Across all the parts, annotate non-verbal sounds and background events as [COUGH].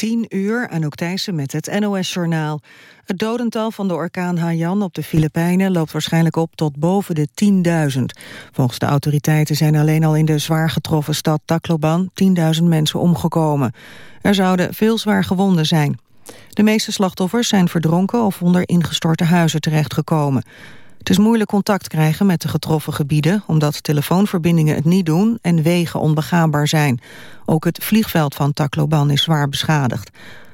10 uur, Anouk Thijssen met het NOS-journaal. Het dodental van de orkaan Haiyan op de Filipijnen loopt waarschijnlijk op tot boven de 10.000. Volgens de autoriteiten zijn alleen al in de zwaar getroffen stad Tacloban 10.000 mensen omgekomen. Er zouden veel zwaar gewonden zijn. De meeste slachtoffers zijn verdronken of onder ingestorte huizen terechtgekomen. Het is moeilijk contact krijgen met de getroffen gebieden... omdat telefoonverbindingen het niet doen en wegen onbegaanbaar zijn. Ook het vliegveld van Tacloban is zwaar beschadigd.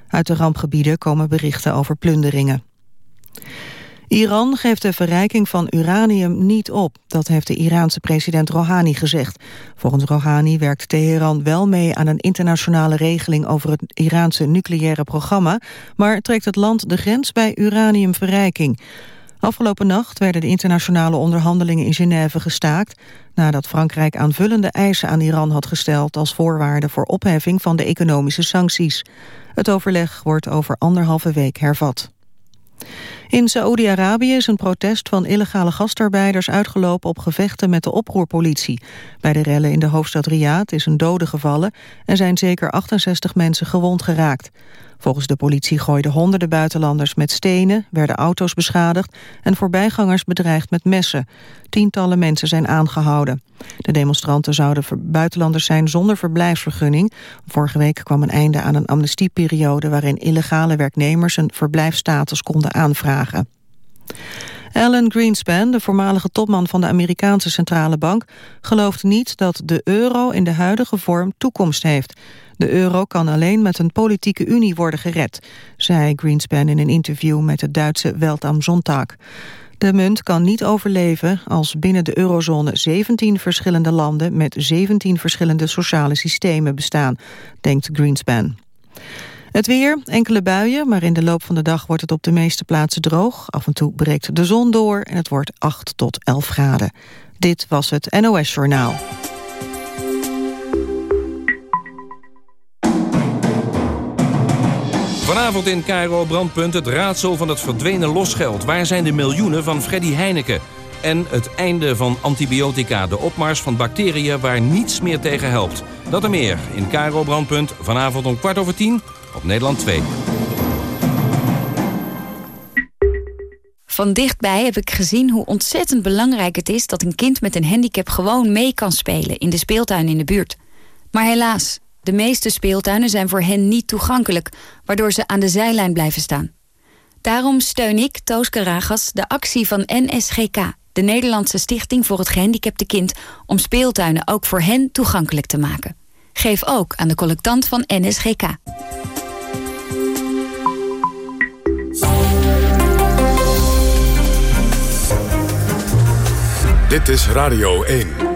Uit de rampgebieden komen berichten over plunderingen. Iran geeft de verrijking van uranium niet op. Dat heeft de Iraanse president Rouhani gezegd. Volgens Rouhani werkt Teheran wel mee aan een internationale regeling over het Iraanse nucleaire programma, maar trekt het land de grens bij uraniumverrijking. Afgelopen nacht werden de internationale onderhandelingen in Genève gestaakt... nadat Frankrijk aanvullende eisen aan Iran had gesteld... als voorwaarde voor opheffing van de economische sancties. Het overleg wordt over anderhalve week hervat. In Saoedi-Arabië is een protest van illegale gastarbeiders uitgelopen op gevechten met de oproerpolitie. Bij de rellen in de hoofdstad Riyadh is een dode gevallen en zijn zeker 68 mensen gewond geraakt. Volgens de politie gooiden honderden buitenlanders met stenen, werden auto's beschadigd en voorbijgangers bedreigd met messen. Tientallen mensen zijn aangehouden. De demonstranten zouden buitenlanders zijn zonder verblijfsvergunning. Vorige week kwam een einde aan een amnestieperiode waarin illegale werknemers een verblijfsstatus konden aanvragen. Alan Greenspan, de voormalige topman van de Amerikaanse Centrale Bank, gelooft niet dat de euro in de huidige vorm toekomst heeft. De euro kan alleen met een politieke unie worden gered, zei Greenspan in een interview met het Duitse Welt am Sonntag. De munt kan niet overleven als binnen de eurozone 17 verschillende landen met 17 verschillende sociale systemen bestaan, denkt Greenspan. Het weer, enkele buien, maar in de loop van de dag wordt het op de meeste plaatsen droog. Af en toe breekt de zon door en het wordt 8 tot 11 graden. Dit was het NOS Journaal. Vanavond in Cairo Brandpunt het raadsel van het verdwenen losgeld. Waar zijn de miljoenen van Freddy Heineken? En het einde van antibiotica, de opmars van bacteriën waar niets meer tegen helpt. Dat en meer in Cairo Brandpunt vanavond om kwart over tien op Nederland 2. Van dichtbij heb ik gezien hoe ontzettend belangrijk het is... dat een kind met een handicap gewoon mee kan spelen in de speeltuin in de buurt. Maar helaas, de meeste speeltuinen zijn voor hen niet toegankelijk... waardoor ze aan de zijlijn blijven staan. Daarom steun ik, Toos Karagas, de actie van NSGK... de Nederlandse Stichting voor het Gehandicapte Kind... om speeltuinen ook voor hen toegankelijk te maken. Geef ook aan de collectant van NSGK. Dit is Radio 1.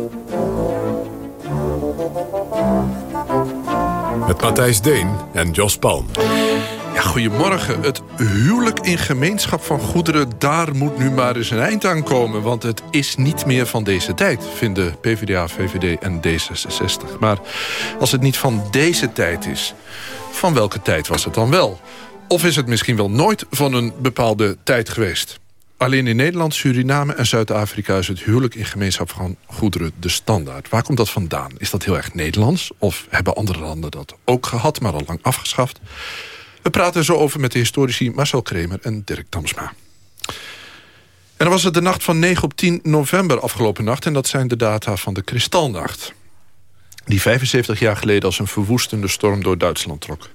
Met Matthijs Deen en Jos Palm. Ja, goedemorgen. Het huwelijk in gemeenschap van goederen... daar moet nu maar eens een eind aan komen. Want het is niet meer van deze tijd, vinden PvdA, VVD en D66. Maar als het niet van deze tijd is... van welke tijd was het dan wel? Of is het misschien wel nooit van een bepaalde tijd geweest? Alleen in Nederland, Suriname en Zuid-Afrika... is het huwelijk in gemeenschap van goederen de standaard. Waar komt dat vandaan? Is dat heel erg Nederlands? Of hebben andere landen dat ook gehad, maar al lang afgeschaft? We praten zo over met de historici Marcel Kremer en Dirk Damsma. En dan was het de nacht van 9 op 10 november afgelopen nacht... en dat zijn de data van de Kristalnacht. Die 75 jaar geleden als een verwoestende storm door Duitsland trok.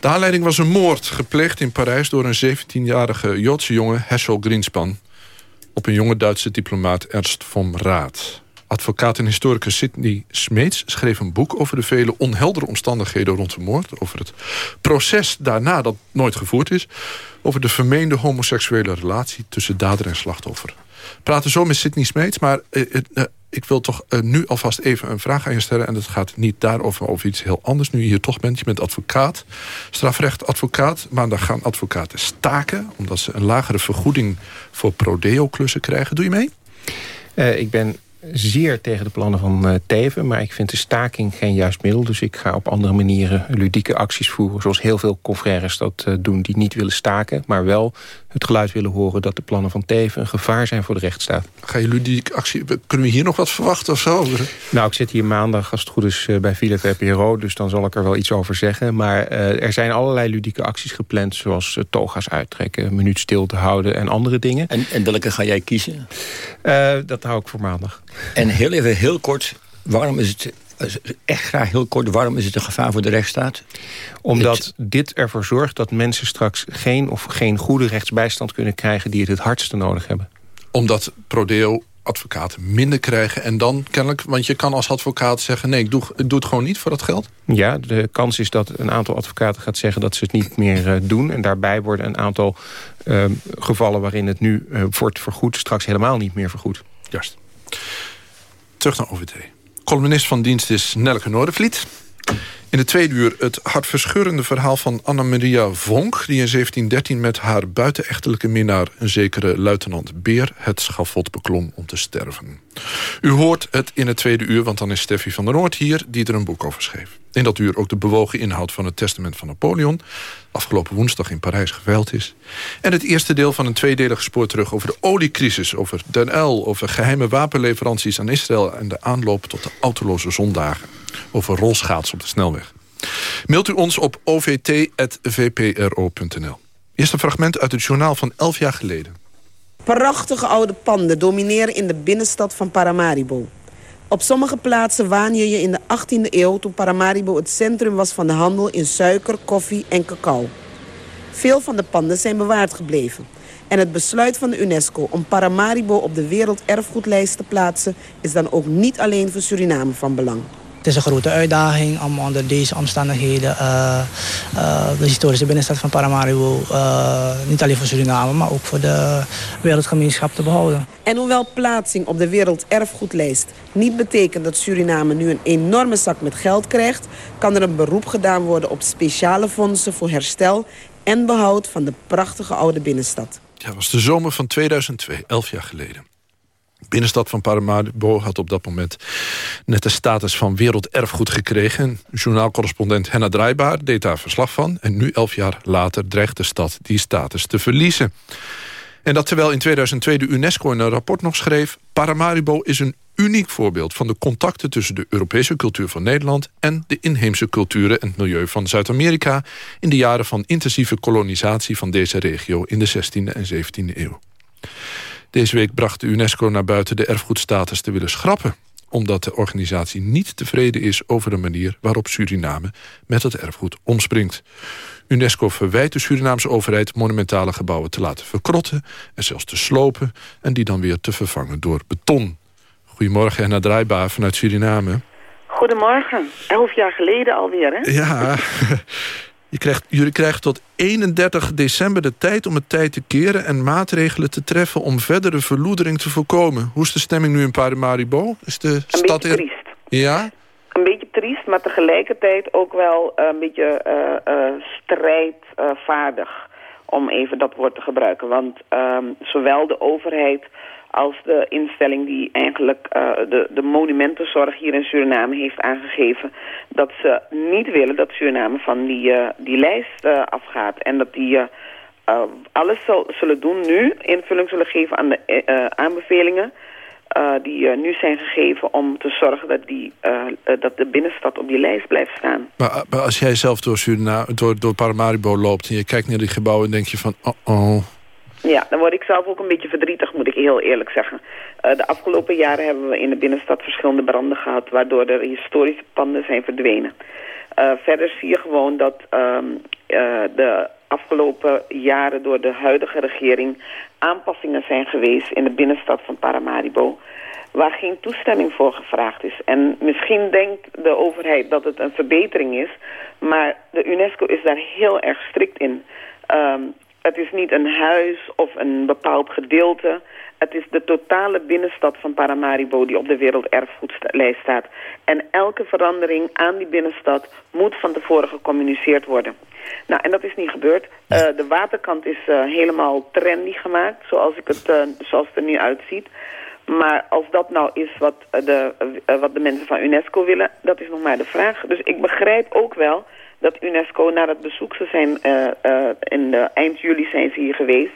De aanleiding was een moord gepleegd in Parijs... door een 17-jarige Joodse jongen, Herschel Greenspan... op een jonge Duitse diplomaat Ernst von Raad. Advocaat en historicus Sidney Smeets schreef een boek... over de vele onheldere omstandigheden rond de moord. Over het proces daarna dat nooit gevoerd is. Over de vermeende homoseksuele relatie tussen dader en slachtoffer. We praten zo met Sidney Smeets, maar... Eh, eh, ik wil toch uh, nu alvast even een vraag aan je stellen. En dat gaat niet daarover, over iets heel anders. Nu je hier toch bent, je bent advocaat, strafrechtadvocaat. Maar dan gaan advocaten staken... omdat ze een lagere vergoeding voor prodeo-klussen krijgen. Doe je mee? Uh, ik ben zeer tegen de plannen van uh, Teven. Maar ik vind de staking geen juist middel. Dus ik ga op andere manieren ludieke acties voeren. Zoals heel veel confrères dat uh, doen die niet willen staken. Maar wel het geluid willen horen dat de plannen van Teven... een gevaar zijn voor de rechtsstaat. Ga je ludieke actie... Kunnen we hier nog wat verwachten of zo? Nou, ik zit hier maandag als het goed is uh, bij Philip VPRO. Dus dan zal ik er wel iets over zeggen. Maar er zijn allerlei ludieke acties gepland. Zoals toga's uittrekken, een minuut stil te houden en andere dingen. En, en welke ga jij kiezen? dat hou ik voor maandag. En heel even, heel kort, waarom is het echt graag heel kort, waarom is het een gevaar voor de rechtsstaat? Omdat dit ervoor zorgt dat mensen straks geen of geen goede rechtsbijstand kunnen krijgen... die het het hardste nodig hebben. Omdat Prodeo advocaten minder krijgen. En dan kennelijk, want je kan als advocaat zeggen... nee, ik doe, ik doe het gewoon niet voor dat geld. Ja, de kans is dat een aantal advocaten gaat zeggen dat ze het niet meer uh, doen. En daarbij worden een aantal uh, gevallen waarin het nu uh, wordt vergoed... straks helemaal niet meer vergoed. Juist. Terug naar OVT. Columnist van dienst is Nelke Noordervliet. In de tweede uur het hartverscheurende verhaal van Anna-Maria Vonk... die in 1713 met haar buitenechtelijke minnaar... een zekere luitenant Beer het schafot beklom om te sterven. U hoort het in het tweede uur, want dan is Steffi van der Noord hier... die er een boek over schreef. In dat uur ook de bewogen inhoud van het testament van Napoleon... afgelopen woensdag in Parijs geveild is. En het eerste deel van een tweedelige spoor terug over de oliecrisis... over Den L, over geheime wapenleveranties aan Israël... en de aanloop tot de autoloze zondagen. Over rolschaats op de snelweg. Mailt u ons op ovt.vpro.nl. Eerst een fragment uit het journaal van 11 jaar geleden. Prachtige oude panden domineren in de binnenstad van Paramaribo. Op sommige plaatsen waan je je in de 18e eeuw... toen Paramaribo het centrum was van de handel in suiker, koffie en cacao. Veel van de panden zijn bewaard gebleven. En het besluit van de UNESCO om Paramaribo op de werelderfgoedlijst te plaatsen... is dan ook niet alleen voor Suriname van belang. Het is een grote uitdaging om onder deze omstandigheden uh, uh, de historische binnenstad van Paramaribo, uh, niet alleen voor Suriname, maar ook voor de wereldgemeenschap te behouden. En hoewel plaatsing op de werelderfgoedlijst niet betekent dat Suriname nu een enorme zak met geld krijgt, kan er een beroep gedaan worden op speciale fondsen voor herstel en behoud van de prachtige oude binnenstad. Ja, het was de zomer van 2002, elf jaar geleden binnenstad van Paramaribo had op dat moment net de status van werelderfgoed gekregen. Journaalcorrespondent Henna Draaibaar deed daar verslag van. En nu, elf jaar later, dreigt de stad die status te verliezen. En dat terwijl in 2002 de UNESCO in een rapport nog schreef... Paramaribo is een uniek voorbeeld van de contacten tussen de Europese cultuur van Nederland... en de inheemse culturen en het milieu van Zuid-Amerika... in de jaren van intensieve kolonisatie van deze regio in de 16e en 17e eeuw. Deze week bracht de UNESCO naar buiten de erfgoedstatus te willen schrappen omdat de organisatie niet tevreden is over de manier waarop Suriname met het erfgoed omspringt. UNESCO verwijt de Surinaamse overheid monumentale gebouwen te laten verkrotten en zelfs te slopen en die dan weer te vervangen door beton. Goedemorgen en naar Draaibaar vanuit Suriname. Goedemorgen. Elf jaar geleden alweer, hè? Ja, [LAUGHS] Je krijgt, jullie krijgen tot 31 december de tijd om het tijd te keren... en maatregelen te treffen om verdere verloedering te voorkomen. Hoe is de stemming nu in Paramaribo? Is de een stad beetje triest. Ja? Een beetje triest, maar tegelijkertijd ook wel een beetje uh, uh, strijdvaardig... om even dat woord te gebruiken. Want um, zowel de overheid als de instelling die eigenlijk uh, de, de monumentenzorg hier in Suriname heeft aangegeven... dat ze niet willen dat Suriname van die, uh, die lijst uh, afgaat. En dat die alles zal, zullen doen nu, invulling zullen geven aan de aanbevelingen... die nu zijn gegeven om te zorgen dat, die, dat de binnenstad op die lijst blijft staan. Maar, maar als jij zelf door, Suriname, door, door Paramaribo loopt en je kijkt naar die gebouwen... en denk je van, oh, oh ja, dan word ik zelf ook een beetje verdrietig, moet ik heel eerlijk zeggen. Uh, de afgelopen jaren hebben we in de binnenstad verschillende branden gehad... waardoor er historische panden zijn verdwenen. Uh, verder zie je gewoon dat um, uh, de afgelopen jaren door de huidige regering... aanpassingen zijn geweest in de binnenstad van Paramaribo... waar geen toestemming voor gevraagd is. En misschien denkt de overheid dat het een verbetering is... maar de UNESCO is daar heel erg strikt in... Um, het is niet een huis of een bepaald gedeelte. Het is de totale binnenstad van Paramaribo die op de werelderfgoedlijst staat. En elke verandering aan die binnenstad moet van tevoren gecommuniceerd worden. Nou, en dat is niet gebeurd. Uh, de waterkant is uh, helemaal trendy gemaakt, zoals, ik het, uh, zoals het er nu uitziet. Maar als dat nou is wat de, wat de mensen van UNESCO willen, dat is nog maar de vraag. Dus ik begrijp ook wel dat UNESCO na het bezoek, ze zijn in de, eind juli zijn ze hier geweest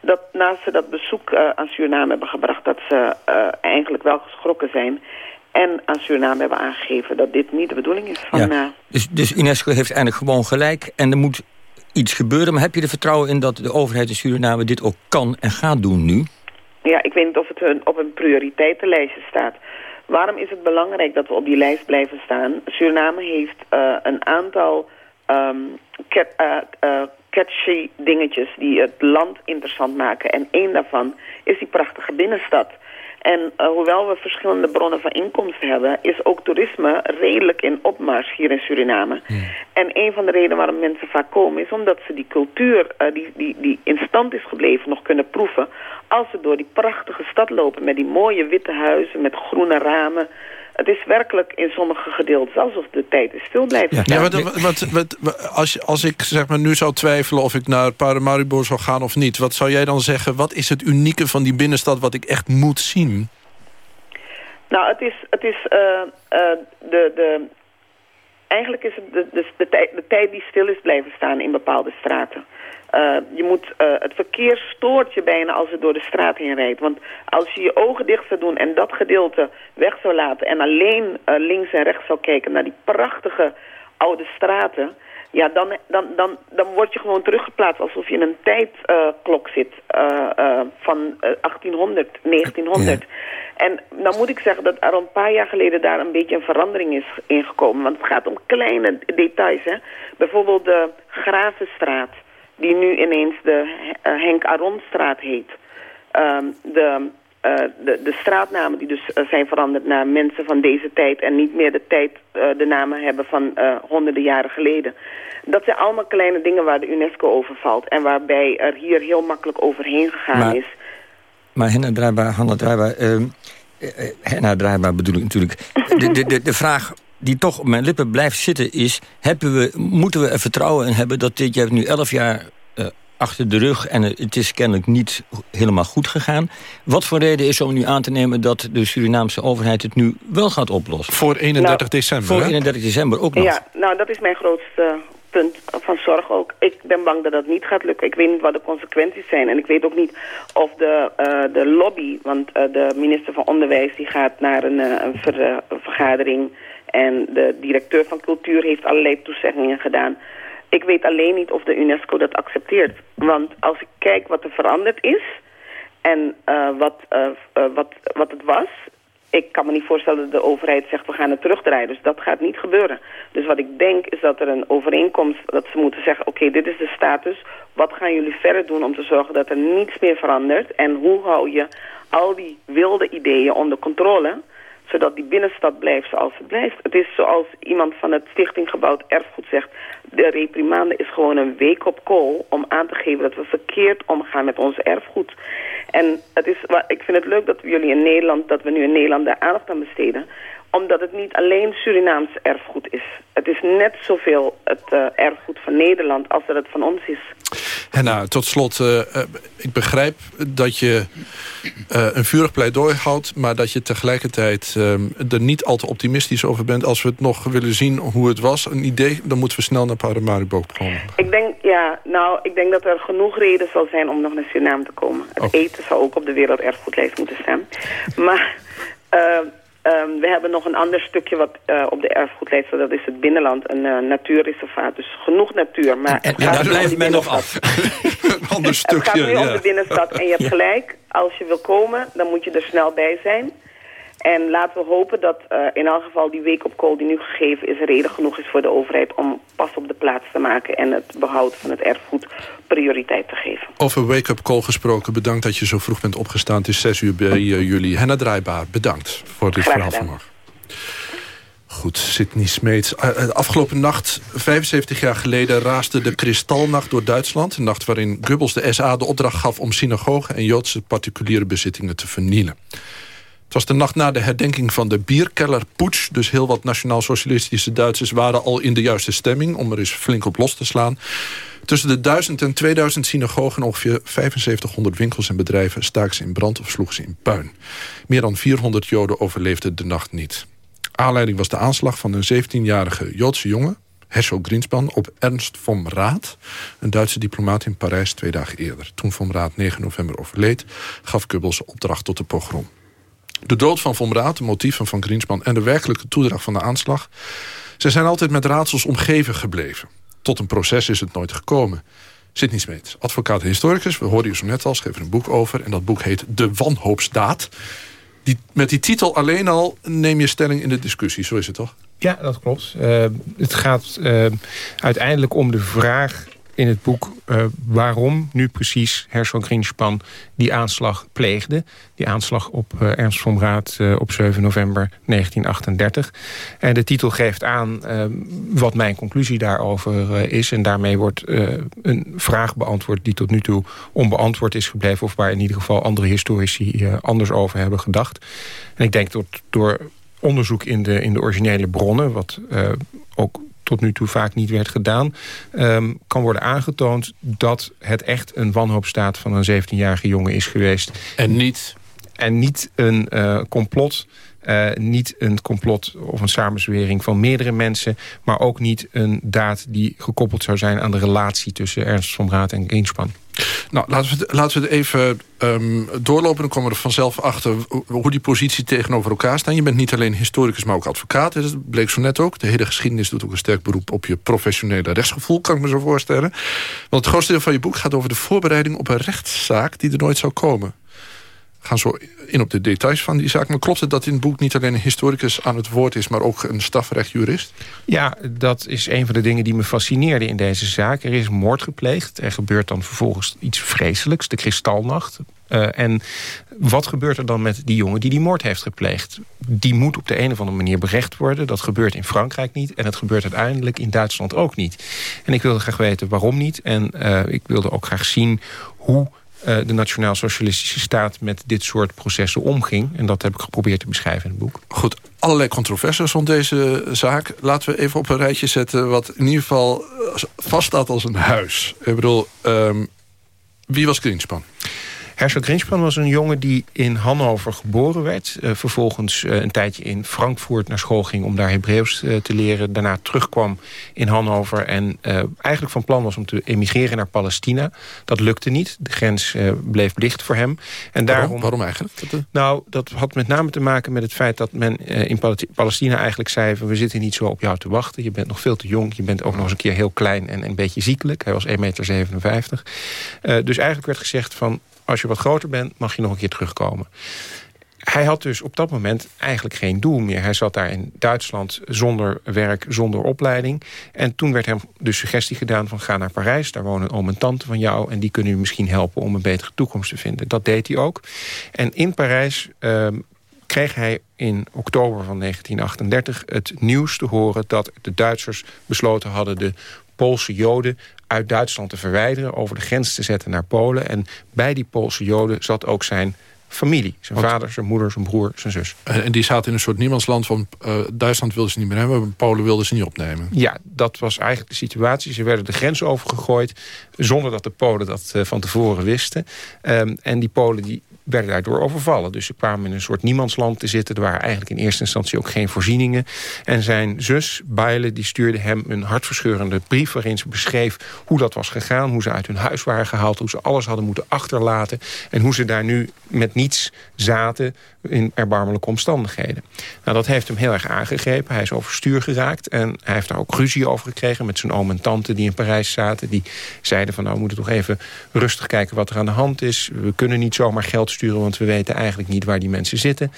dat naast ze dat bezoek uh, aan Suriname hebben gebracht... dat ze eigenlijk wel geschrokken zijn. En aan Suriname hebben aangegeven dat dit niet de bedoeling is. Van, ja. dus, dus UNESCO heeft eigenlijk gewoon gelijk en er moet iets gebeuren. Maar heb je er vertrouwen in dat de overheid in Suriname dit ook kan en gaat doen nu? Ja, ik weet niet of het een, op een prioriteitenlijstje staat. Waarom is het belangrijk dat we op die lijst blijven staan? Suriname heeft uh, een aantal um, catchy dingetjes die het land interessant maken. En één daarvan is die prachtige binnenstad. En uh, hoewel we verschillende bronnen van inkomsten hebben... is ook toerisme redelijk in opmars hier in Suriname. En een van de redenen waarom mensen vaak komen... is omdat ze die cultuur uh, die, die, die in stand is gebleven nog kunnen proeven... als ze door die prachtige stad lopen met die mooie witte huizen... met groene ramen het is werkelijk in sommige gedeelten alsof de tijd is stil blijven staan. Ja, wat, wat, wat, als, als ik zeg maar, nu zou twijfelen of ik naar Paramaribo zou gaan of niet... wat zou jij dan zeggen, wat is het unieke van die binnenstad wat ik echt moet zien? Nou, het is, het is uh, uh, de, de, eigenlijk is het de, de, de, tijd, de tijd die stil is blijven staan in bepaalde straten. Uh, je moet, uh, het verkeer stoort je bijna als je door de straat heen rijdt. Want als je je ogen dicht zou doen en dat gedeelte weg zou laten... en alleen uh, links en rechts zou kijken naar die prachtige oude straten... ja, dan, dan, dan, dan word je gewoon teruggeplaatst alsof je in een tijdklok zit van 1800, 1900. En dan moet ik zeggen dat er een paar jaar geleden daar een beetje een verandering is ingekomen. Want het gaat om kleine details. Hè? Bijvoorbeeld de Gravenstraat die nu ineens de uh, Henk Aronstraat heet. Um, de, uh, de, de straatnamen die dus uh, zijn veranderd naar mensen van deze tijd... en niet meer de tijd de namen hebben van honderden jaren geleden. Dat zijn allemaal kleine dingen waar de UNESCO over valt... en waarbij er hier heel makkelijk overheen gegaan maar, is. Maar Henna Draaibaar, Hanna Draaibaar... Uh, Henna Draaibaar bedoel ik natuurlijk. De, de, de, de vraag die toch op mijn lippen blijft zitten is... Hebben we, moeten we er vertrouwen in hebben dat dit... Je hebt nu elf jaar uh, achter de rug en het is kennelijk niet helemaal goed gegaan. Wat voor reden is om nu aan te nemen dat de Surinaamse overheid het nu wel gaat oplossen? Voor 31 nou, december, Voor 31 december ook nog. Ja, nou dat is mijn grootste punt van zorg ook. Ik ben bang dat dat niet gaat lukken. Ik weet niet wat de consequenties zijn. En ik weet ook niet of de, uh, de lobby... want uh, de minister van Onderwijs die gaat naar een, uh, een, ver, een vergadering... En de directeur van cultuur heeft allerlei toezeggingen gedaan. Ik weet alleen niet of de UNESCO dat accepteert. Want als ik kijk wat er veranderd is en uh, wat, uh, uh, wat, wat het was... ik kan me niet voorstellen dat de overheid zegt we gaan het terugdraaien. Dus dat gaat niet gebeuren. Dus wat ik denk is dat er een overeenkomst... dat ze moeten zeggen oké, dit is de status. Wat gaan jullie verder doen om te zorgen dat er niets meer verandert? En hoe hou je al die wilde ideeën onder controle zodat die binnenstad blijft zoals het blijft. Het is zoals iemand van het Stichting Gebouwd Erfgoed zegt... de reprimande is gewoon een week op kool om aan te geven... dat we verkeerd omgaan met ons erfgoed. En het is, ik vind het leuk dat jullie in Nederland... dat we nu in Nederland daar aandacht aan besteden omdat het niet alleen Surinaams erfgoed is. Het is net zoveel het uh, erfgoed van Nederland als dat het van ons is. En nou, tot slot, uh, uh, ik begrijp dat je een vurig pleidooi houdt... maar dat je tegelijkertijd er niet al te optimistisch over bent... als we het nog willen zien hoe het was. Een idee, dan moeten we snel naar Paramaribo komen. Ik denk, ja, nou, ik denk dat er genoeg reden zal zijn om nog naar Suriname te komen. Het okay. eten zal ook op de werelderfgoedlijst moeten staan. Maar... Um, we hebben nog een ander stukje wat uh, op de erfgoedlijst staat. Dat is het binnenland, een uh, natuurreservaat. Dus genoeg natuur. Maar en, en daar blijft men nog af. [LAUGHS] een ander stukje, Het gaat nu ja. om de binnenstad. En je hebt gelijk, als je wil komen, dan moet je er snel bij zijn. En laten we hopen dat uh, in elk geval die week op kool die nu gegeven is... reden genoeg is voor de overheid om pas op de plaats te maken... en het behoud van het erfgoed prioriteit te geven. Over wake-up call gesproken, bedankt dat je zo vroeg bent opgestaan. Het is zes uur bij uh, jullie. Henna Draaibaar, bedankt voor dit verhaal vanmorgen. goed, Sidney Smeets. Uh, afgelopen nacht, 75 jaar geleden, raasde de Kristalnacht door Duitsland. Een nacht waarin Goebbels de SA de opdracht gaf om synagogen en Joodse particuliere bezittingen te vernielen. Was de nacht na de herdenking van de Bierkeller-putsch. Dus heel wat nationaal-socialistische Duitsers waren al in de juiste stemming... om er eens flink op los te slaan. Tussen de 1000 en 2000 synagogen en ongeveer 7500 winkels en bedrijven... staken ze in brand of sloegen ze in puin. Meer dan 400 Joden overleefden de nacht niet. Aanleiding was de aanslag van een 17-jarige Joodse jongen... Herschel Grinspan op Ernst von Raad... een Duitse diplomaat in Parijs twee dagen eerder. Toen von Raad 9 november overleed... gaf Goebbels opdracht tot de pogrom. De dood van von Raad, de motieven van Grinspan... en de werkelijke toedracht van de aanslag... ze zijn altijd met raadsels omgeven gebleven. Tot een proces is het nooit gekomen. Sidney Smeet, advocaat en historicus. We hoorden u zo net al, schreef een boek over. En dat boek heet De Wanhoopsdaad. Die, met die titel alleen al neem je stelling in de discussie. Zo is het toch? Ja, dat klopt. Uh, het gaat uh, uiteindelijk om de vraag in het boek uh, waarom nu precies Herschel Greenspan die aanslag pleegde. Die aanslag op uh, Ernst von Raad uh, op 7 november 1938. En de titel geeft aan wat mijn conclusie daarover is. En daarmee wordt een vraag beantwoord die tot nu toe onbeantwoord is gebleven... of waar in ieder geval andere historici anders over hebben gedacht. En ik denk dat door onderzoek in de, in de originele bronnen... wat ook tot nu toe vaak niet werd gedaan... Um, kan worden aangetoond dat het echt een wanhoopstaat van een 17-jarige jongen is geweest. En niet? En niet een uh, complot... Uh, niet een complot of een samenzwering van meerdere mensen... maar ook niet een daad die gekoppeld zou zijn... aan de relatie tussen Ernst van Raad en Greenspan. Nou, laten we laten we het even um, doorlopen. Dan komen we er vanzelf achter hoe die positie tegenover elkaar staan. Je bent niet alleen historicus, maar ook advocaat. Dat bleek zo net ook. De hele geschiedenis doet ook een sterk beroep op je professionele rechtsgevoel, kan ik me zo voorstellen. Want het grootste deel van je boek gaat over de voorbereiding op een rechtszaak die er nooit zou komen gaan zo in op de details van die zaak. Maar klopt het dat in het boek niet alleen een historicus aan het woord is... maar ook een strafrechtjurist? Ja, dat is een van de dingen die me fascineerde in deze zaak. Er is moord gepleegd. Er gebeurt dan vervolgens iets vreselijks, de kristalnacht. Uh, en wat gebeurt er dan met die jongen die die moord heeft gepleegd? Die moet op de een of andere manier berecht worden. Dat gebeurt in Frankrijk niet. En het gebeurt uiteindelijk in Duitsland ook niet. En ik wilde graag weten waarom niet. En uh, ik wilde ook graag zien hoe uh, de Nationaal-Socialistische Staat met dit soort processen omging. En dat heb ik geprobeerd te beschrijven in het boek. Goed, allerlei controversies rond deze zaak. Laten we even op een rijtje zetten wat in ieder geval vaststaat als een huis. Ik bedoel, um, wie was Greenspan? Herschel Greenspan was een jongen die in Hannover geboren werd. Uh, vervolgens uh, een tijdje in Frankfurt naar school ging om daar Hebreeuws uh, te leren. Daarna terugkwam in Hannover en eigenlijk van plan was om te emigreren naar Palestina. Dat lukte niet. De grens bleef dicht voor hem. En daarom, waarom, waarom eigenlijk? Nou, dat had met name te maken met het feit dat men in Palestina eigenlijk zei... Van, we zitten niet zo op jou te wachten. Je bent nog veel te jong. Je bent ook nog eens een keer heel klein en een beetje ziekelijk. Hij was 1,57 meter. dus eigenlijk werd gezegd van als je wat groter bent, mag je nog een keer terugkomen. Hij had dus op dat moment eigenlijk geen doel meer. Hij zat daar in Duitsland zonder werk, zonder opleiding. En toen werd hem de suggestie gedaan van ga naar Parijs. Daar wonen oom en tante van jou en die kunnen u misschien helpen om een betere toekomst te vinden. Dat deed hij ook. En in Parijs uh, kreeg hij in oktober van 1938 het nieuws te horen... dat de Duitsers besloten hadden de Poolse Joden uit Duitsland te verwijderen... over de grens te zetten naar Polen. En bij die Poolse Joden zat ook zijn familie. Zijn vader, zijn moeder, zijn broer, zijn zus. En die zaten in een soort niemandsland van... Uh, Duitsland wilden ze niet meer hebben, Polen wilden ze niet opnemen. Ja, dat was eigenlijk de situatie. Ze werden de grens overgegooid... zonder dat de Polen dat uh, van tevoren wisten. Um, en die Polen die werden daardoor overvallen. Dus ze kwamen in een soort niemandsland te zitten. Er waren eigenlijk in eerste instantie ook geen voorzieningen. En zijn zus, Baile, die stuurde hem een hartverscheurende brief... waarin ze beschreef hoe dat was gegaan... hoe ze uit hun huis waren gehaald... hoe ze alles hadden moeten achterlaten... en hoe ze daar nu met niets zaten in erbarmelijke omstandigheden. Nou, dat heeft hem heel erg aangegrepen. Hij is overstuur geraakt en hij heeft daar ook ruzie over gekregen... met zijn oom en tante die in Parijs zaten. Die zeiden van nou, we moeten toch even rustig kijken wat er aan de hand is. We kunnen niet zomaar geld sturen, want we weten eigenlijk niet waar die mensen zitten.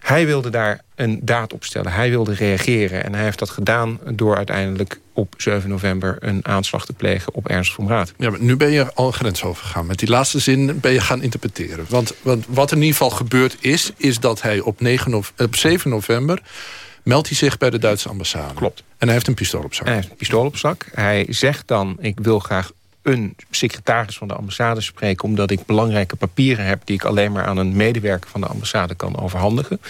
Hij wilde daar een daad op stellen. Hij wilde reageren. En hij heeft dat gedaan door uiteindelijk op 7 november... een aanslag te plegen op Ernst van Raad. Ja, maar nu ben je al grens overgegaan. Met die laatste zin ben je gaan interpreteren. Want, want wat in ieder geval gebeurd is... is dat hij op, 9 op 7 november meldt hij zich bij de Duitse ambassade. Klopt. En hij heeft een pistool op zak. Hij heeft een pistool op zak. Hij zegt dan, ik wil graag een secretaris van de ambassade spreken... omdat ik belangrijke papieren heb... die ik alleen maar aan een medewerker van de ambassade kan overhandigen.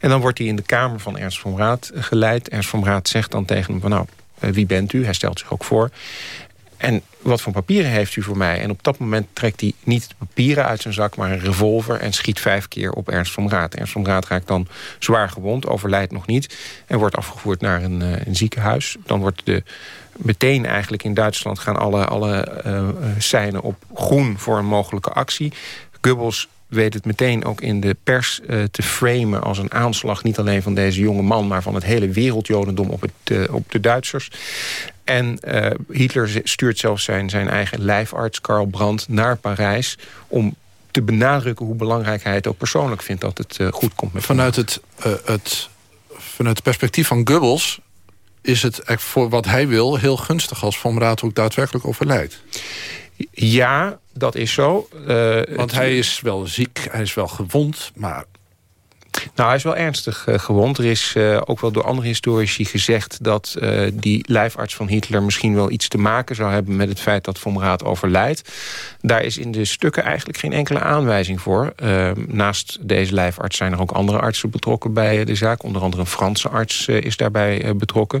En dan wordt hij in de kamer van Ernst van Raad geleid. Ernst van Raad zegt dan tegen hem van... nou, eh, wie bent u? Hij stelt zich ook voor. En wat voor papieren heeft u voor mij? En op dat moment trekt hij niet de papieren uit zijn zak... maar een revolver en schiet vijf keer op Ernst van Raad. Ernst van Raad raakt dan zwaar gewond, overlijdt nog niet... en wordt afgevoerd naar een, uh, een ziekenhuis. Dan wordt de, meteen eigenlijk in Duitsland gaan alle, alle uh, op groen... voor een mogelijke actie. Goebbels weet het meteen ook in de pers uh, te framen als een aanslag... niet alleen van deze jonge man, maar van het hele wereldjodendom op, het, op de Duitsers. En Hitler stuurt zelfs zijn, zijn eigen lijfarts, Karl Brandt, naar Parijs... om te benadrukken hoe belangrijk hij het ook persoonlijk vindt... dat het goed komt met vanuit het, het, vanuit het perspectief van Goebbels is het voor wat hij wil heel gunstig... als Van Raad ook daadwerkelijk overlijdt. Ja, dat is zo. Uh, Want hij is wel ziek, hij is wel gewond, maar... Nou, hij is wel ernstig uh, gewond. Er is uh, ook wel door andere historici gezegd... dat die lijfarts van Hitler misschien wel iets te maken zou hebben... met het feit dat Von Raad overlijdt. Daar is in de stukken eigenlijk geen enkele aanwijzing voor. naast deze lijfarts zijn er ook andere artsen betrokken bij de zaak. Onder andere een Franse arts is daarbij betrokken.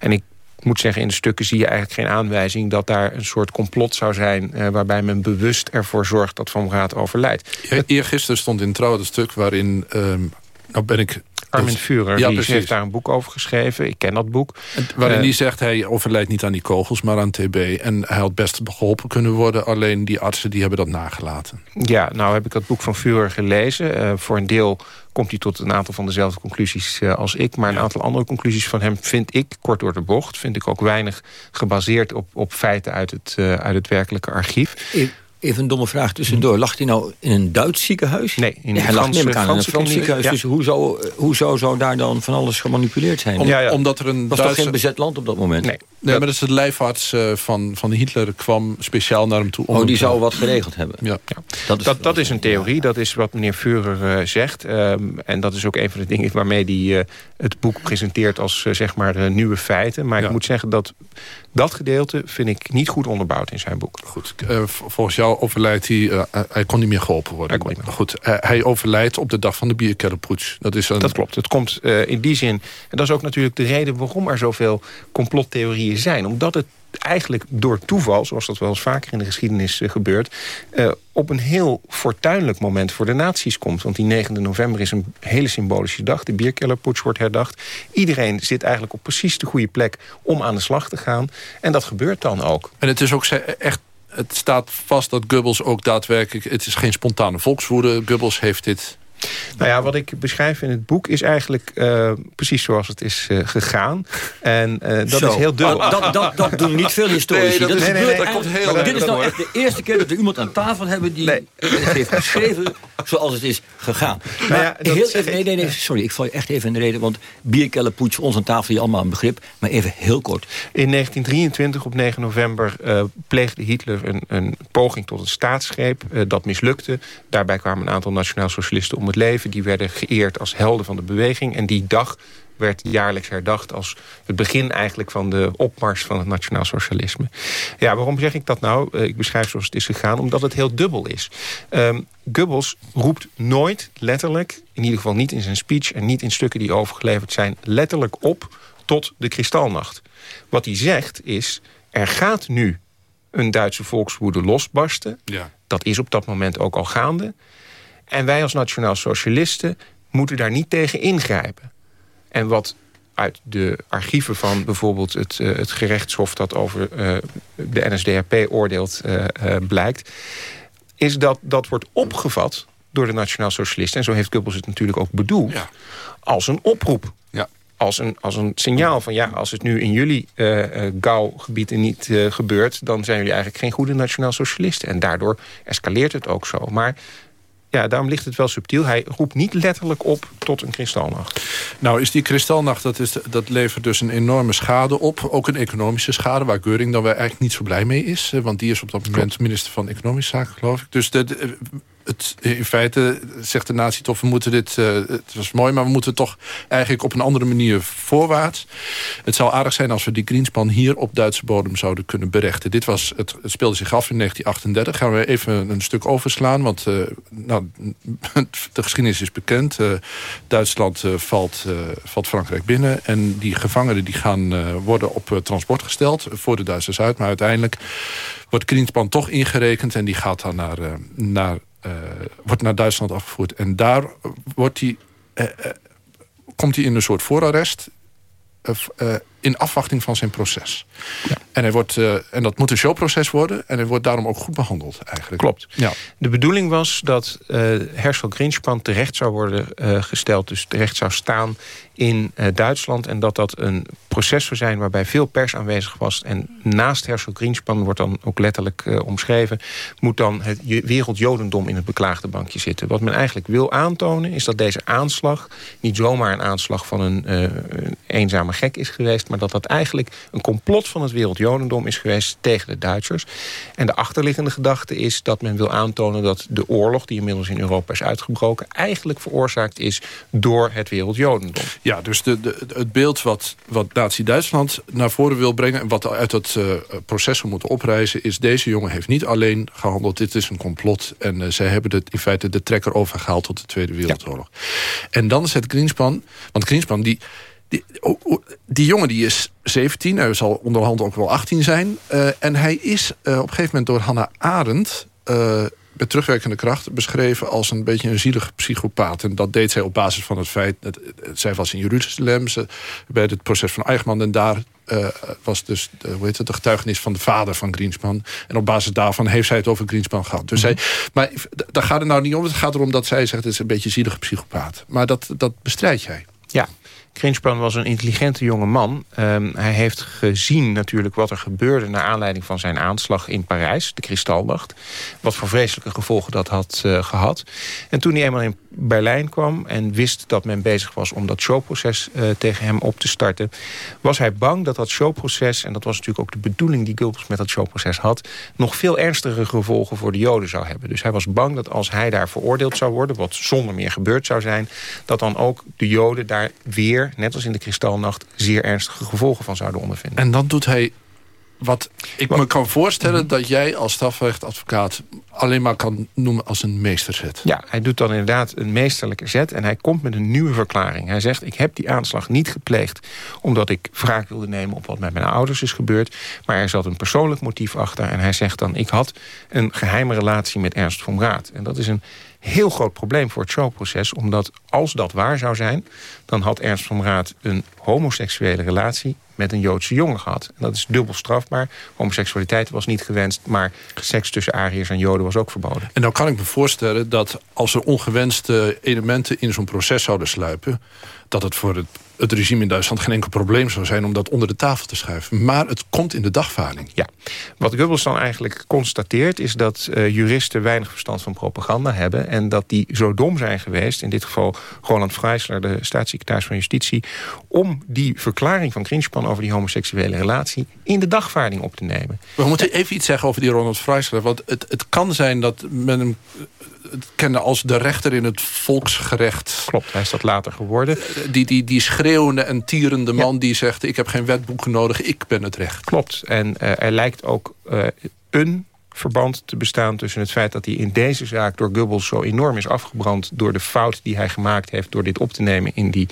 En ik ik moet zeggen, in de stukken zie je eigenlijk geen aanwijzing... dat daar een soort complot zou zijn... Uh, waarbij men bewust ervoor zorgt dat Van Raad overlijdt. Eergisteren stond in Trouw het stuk waarin... Um, nou ben ik Armin Führer, ja, die precies. heeft daar een boek over geschreven. Ik ken dat boek. En waarin uh, die zegt, hij overlijdt niet aan die kogels, maar aan TB. En hij had best geholpen kunnen worden. Alleen die artsen die hebben dat nagelaten. Ja, nou heb ik dat boek van Führer gelezen. Uh, voor een deel komt hij tot een aantal van dezelfde conclusies uh, als ik. Maar een aantal andere conclusies van hem vind ik, kort door de bocht... vind ik ook weinig gebaseerd op, op feiten uit het, uit het werkelijke archief. Even een domme vraag tussendoor. Lag hij nou in een Duits ziekenhuis? Nee, in ja, in een Frans ziekenhuis. Ja. Dus hoe zou, hoe zou, zou daar dan van alles gemanipuleerd zijn? Om, ja, ja. Omdat er een was Duitse... toch geen bezet land op dat moment? Nee, nee maar dat is het lijfarts uh, van, van Hitler kwam speciaal naar hem toe. Om oh, die zou wat geregeld hebben? Ja. Dat, is, dat, dat is een theorie. Dat is wat meneer Führer uh, zegt. Um, en dat is ook een van de dingen waarmee hij uh, het boek presenteert als zeg maar nieuwe feiten. Maar ik moet zeggen dat dat gedeelte vind ik niet goed onderbouwd in zijn boek. Goed, uh, volgens jou overlijdt hij... Uh, hij kon niet meer geholpen worden. Hij. Goed, uh, hij overlijdt op de dag van de bierkellerpoets. Dat, is een... dat klopt. Het komt in die zin... En dat is ook natuurlijk de reden waarom er zoveel complottheorieën zijn. Omdat het eigenlijk door toeval, zoals dat wel eens vaker in de geschiedenis gebeurt... Uh, op een heel fortuinlijk moment voor de nazi's komt. Want die 9 november is een hele symbolische dag. De bierkellerpoets wordt herdacht. Iedereen zit eigenlijk op precies de goede plek om aan de slag te gaan. En dat gebeurt dan ook. En het is ook echt het staat vast dat Goebbels ook daadwerkelijk... het is geen spontane volkswoede. Goebbels heeft dit nou ja, wat ik beschrijf in het boek is eigenlijk uh, precies zoals het is uh, gegaan. En uh, dat Zo. is heel dubbel. Oh, dat, dat, dat doen niet veel historici. Nee, dat, is, nee, nee, dat komt heel maar dit is nou echt de eerste keer dat we iemand aan tafel hebben... die het heeft beschreven zoals het is gegaan. Nou Maar ja, dat heel even, nee, nee, nee, sorry, ik val je echt even in de reden... want bierkellerpoets, ons aan tafel, hier allemaal een begrip. Maar even heel kort. In 1923, op 9 november, pleegde Hitler een, een poging tot een staatsgreep. Dat mislukte. Daarbij kwamen een aantal nationaal-socialisten om het leven. Die werden geëerd als helden van de beweging. En die dag werd jaarlijks herdacht als het begin eigenlijk van de opmars van het nationaal socialisme. Ja, waarom zeg ik dat nou? Uh, ik beschrijf zoals het is gegaan, omdat het heel dubbel is. Um, Goebbels roept nooit letterlijk, in ieder geval niet in zijn speech... en niet in stukken die overgeleverd zijn, letterlijk op tot de kristalnacht. Wat hij zegt is, er gaat nu een Duitse volkswoede losbarsten. Ja. Dat is op dat moment ook al gaande. En wij als nationaal socialisten moeten daar niet tegen ingrijpen. En wat uit de archieven van bijvoorbeeld het, uh, het gerechtshof... dat over uh, de NSDAP oordeelt uh, blijkt... is dat dat wordt opgevat door de nationaal socialisten... en zo heeft Goebbels het natuurlijk ook bedoeld... Ja. als een oproep. Ja. Als een, als een signaal van ja, als het nu in jullie Gauw-gebieden niet gebeurt... dan zijn jullie eigenlijk geen goede nationaal socialisten. En daardoor escaleert het ook zo. Maar ja, daarom ligt het wel subtiel. Hij roept niet letterlijk op tot een kristalnacht. Nou, is die kristalnacht, dat, is, dat levert dus een enorme schade op. Ook een economische schade, waar Geuring dan weer eigenlijk niet zo blij mee is. Want die is op dat moment minister van Economische Zaken, geloof ik. Dus de, de, het, in feite zegt de nazi toch, we moeten dit, uh, het was mooi, maar we moeten toch eigenlijk op een andere manier voorwaarts. Het zou aardig zijn als we die Greenspan hier op Duitse bodem zouden kunnen berechten. Dit was, het, speelde zich af in 1938. Gaan we even een stuk overslaan, want uh, nou, [LAUGHS] de geschiedenis is bekend. Uh, Duitsland valt, valt Frankrijk binnen en die gevangenen die gaan worden op transport gesteld voor de Duitsers uit, maar uiteindelijk wordt Greenspan toch ingerekend en die gaat dan naar, naar wordt naar Duitsland afgevoerd. En daar wordt hij, uh, komt hij in een soort voorarrest... in afwachting van zijn proces. Ja. En, hij wordt, en dat moet een showproces worden. En hij wordt daarom ook goed behandeld eigenlijk. Klopt. Ja. De bedoeling was dat Herschel Greenspan terecht zou worden gesteld. Dus terecht zou staan in uh, Duitsland. En dat dat een proces zou zijn waarbij veel pers aanwezig was. En naast Herschel Greenspan wordt dan ook letterlijk uh, omschreven... moet dan het wereldjodendom in het beklaagde bankje zitten. Wat men eigenlijk wil aantonen is dat deze aanslag... niet zomaar een aanslag van een, uh, een eenzame gek is geweest... maar dat dat eigenlijk een complot van het wereldjodendom is geweest... tegen de Duitsers. En de achterliggende gedachte is dat men wil aantonen... dat de oorlog die inmiddels in Europa is uitgebroken... eigenlijk veroorzaakt is door het wereldjodendom. Ja, dus de, de, het beeld wat, wat Nazi-Duitsland naar voren wil brengen... en wat uit het uh, proces we moeten opreizen... is deze jongen heeft niet alleen gehandeld. Dit is een complot. En uh, zij hebben de, in feite de trekker overgehaald tot de Tweede Wereldoorlog. En dan is het Greenspan... Want Greenspan, die, die, die jongen die is 17, hij zal onderhand ook wel 18 zijn. Uh, en hij is op een gegeven moment door Hannah Arendt met terugwerkende kracht beschreven als een beetje een zielig psychopaat. En dat deed zij op basis van het feit... dat zij was in Jeruzalem ze, bij het proces van Eichmann... en daar uh, was dus de, hoe heet het, de getuigenis van de vader van Greenspan. En op basis daarvan heeft zij het over Greenspan gehad. Dus zij, maar daar gaat het nou niet om. Het gaat erom dat zij zegt... het is een beetje een zielige psychopaat. Maar dat, dat bestrijd jij. Ja, Greenspan was een intelligente jonge man. Um, hij heeft gezien natuurlijk wat er gebeurde... naar aanleiding van zijn aanslag in Parijs, de Kristalnacht. Wat voor vreselijke gevolgen dat had uh, gehad. En toen hij eenmaal in Berlijn kwam en wist dat men bezig was... om dat showproces uh, tegen hem op te starten... was hij bang dat dat showproces... en dat was natuurlijk ook de bedoeling die Goebbels met dat showproces had... nog veel ernstigere gevolgen voor de Joden zou hebben. Dus hij was bang dat als hij daar veroordeeld zou worden... wat zonder meer gebeurd zou zijn... dat dan ook de Joden daar weer net als in de kristalnacht... zeer ernstige gevolgen van zouden ondervinden. En dan doet hij wat ik me kan voorstellen mhm. dat jij als strafrechtadvocaat alleen maar kan noemen als een meesterzet. Ja, hij doet dan inderdaad een meesterlijke zet en hij komt met een nieuwe verklaring. Hij zegt, ik heb die aanslag niet gepleegd omdat ik wraak wilde nemen op wat met mijn ouders is gebeurd. Maar er zat een persoonlijk motief achter en hij zegt dan, ik had een geheime relatie met Ernst van Raad. En dat is een heel groot probleem voor het showproces. Omdat als dat waar zou zijn... dan had Ernst van Raad een homoseksuele relatie met een Joodse jongen gehad. En dat is dubbel strafbaar. Homoseksualiteit was niet gewenst, maar seks tussen Ariërs en Joden was ook verboden. En dan kan ik me voorstellen dat als er ongewenste elementen in zo'n proces zouden sluipen... dat het voor het het regime in Duitsland geen enkel probleem zou zijn... om dat onder de tafel te schuiven. Maar het komt in de dagvaarding. Ja. Wat Goebbels dan eigenlijk constateert... is dat uh, juristen weinig verstand van propaganda hebben... en dat die zo dom zijn geweest... in dit geval Roland Freisler, de staatssecretaris van Justitie... om die verklaring van Greenspan over die homoseksuele relatie... in de dagvaarding op te nemen. We moeten even iets zeggen over die Ronald Freisler. Want het, het kan zijn dat men hem kende als de rechter in het volksgerecht. Klopt, hij is dat later geworden. Die, die, die schreeuwende en tierende man die zegt... ik heb geen wetboeken nodig, ik ben het recht. Klopt, en uh, er lijkt ook uh, een verband te bestaan tussen het feit dat hij in deze zaak door Goebbels zo enorm is afgebrand door de fout die hij gemaakt heeft door dit op te nemen in die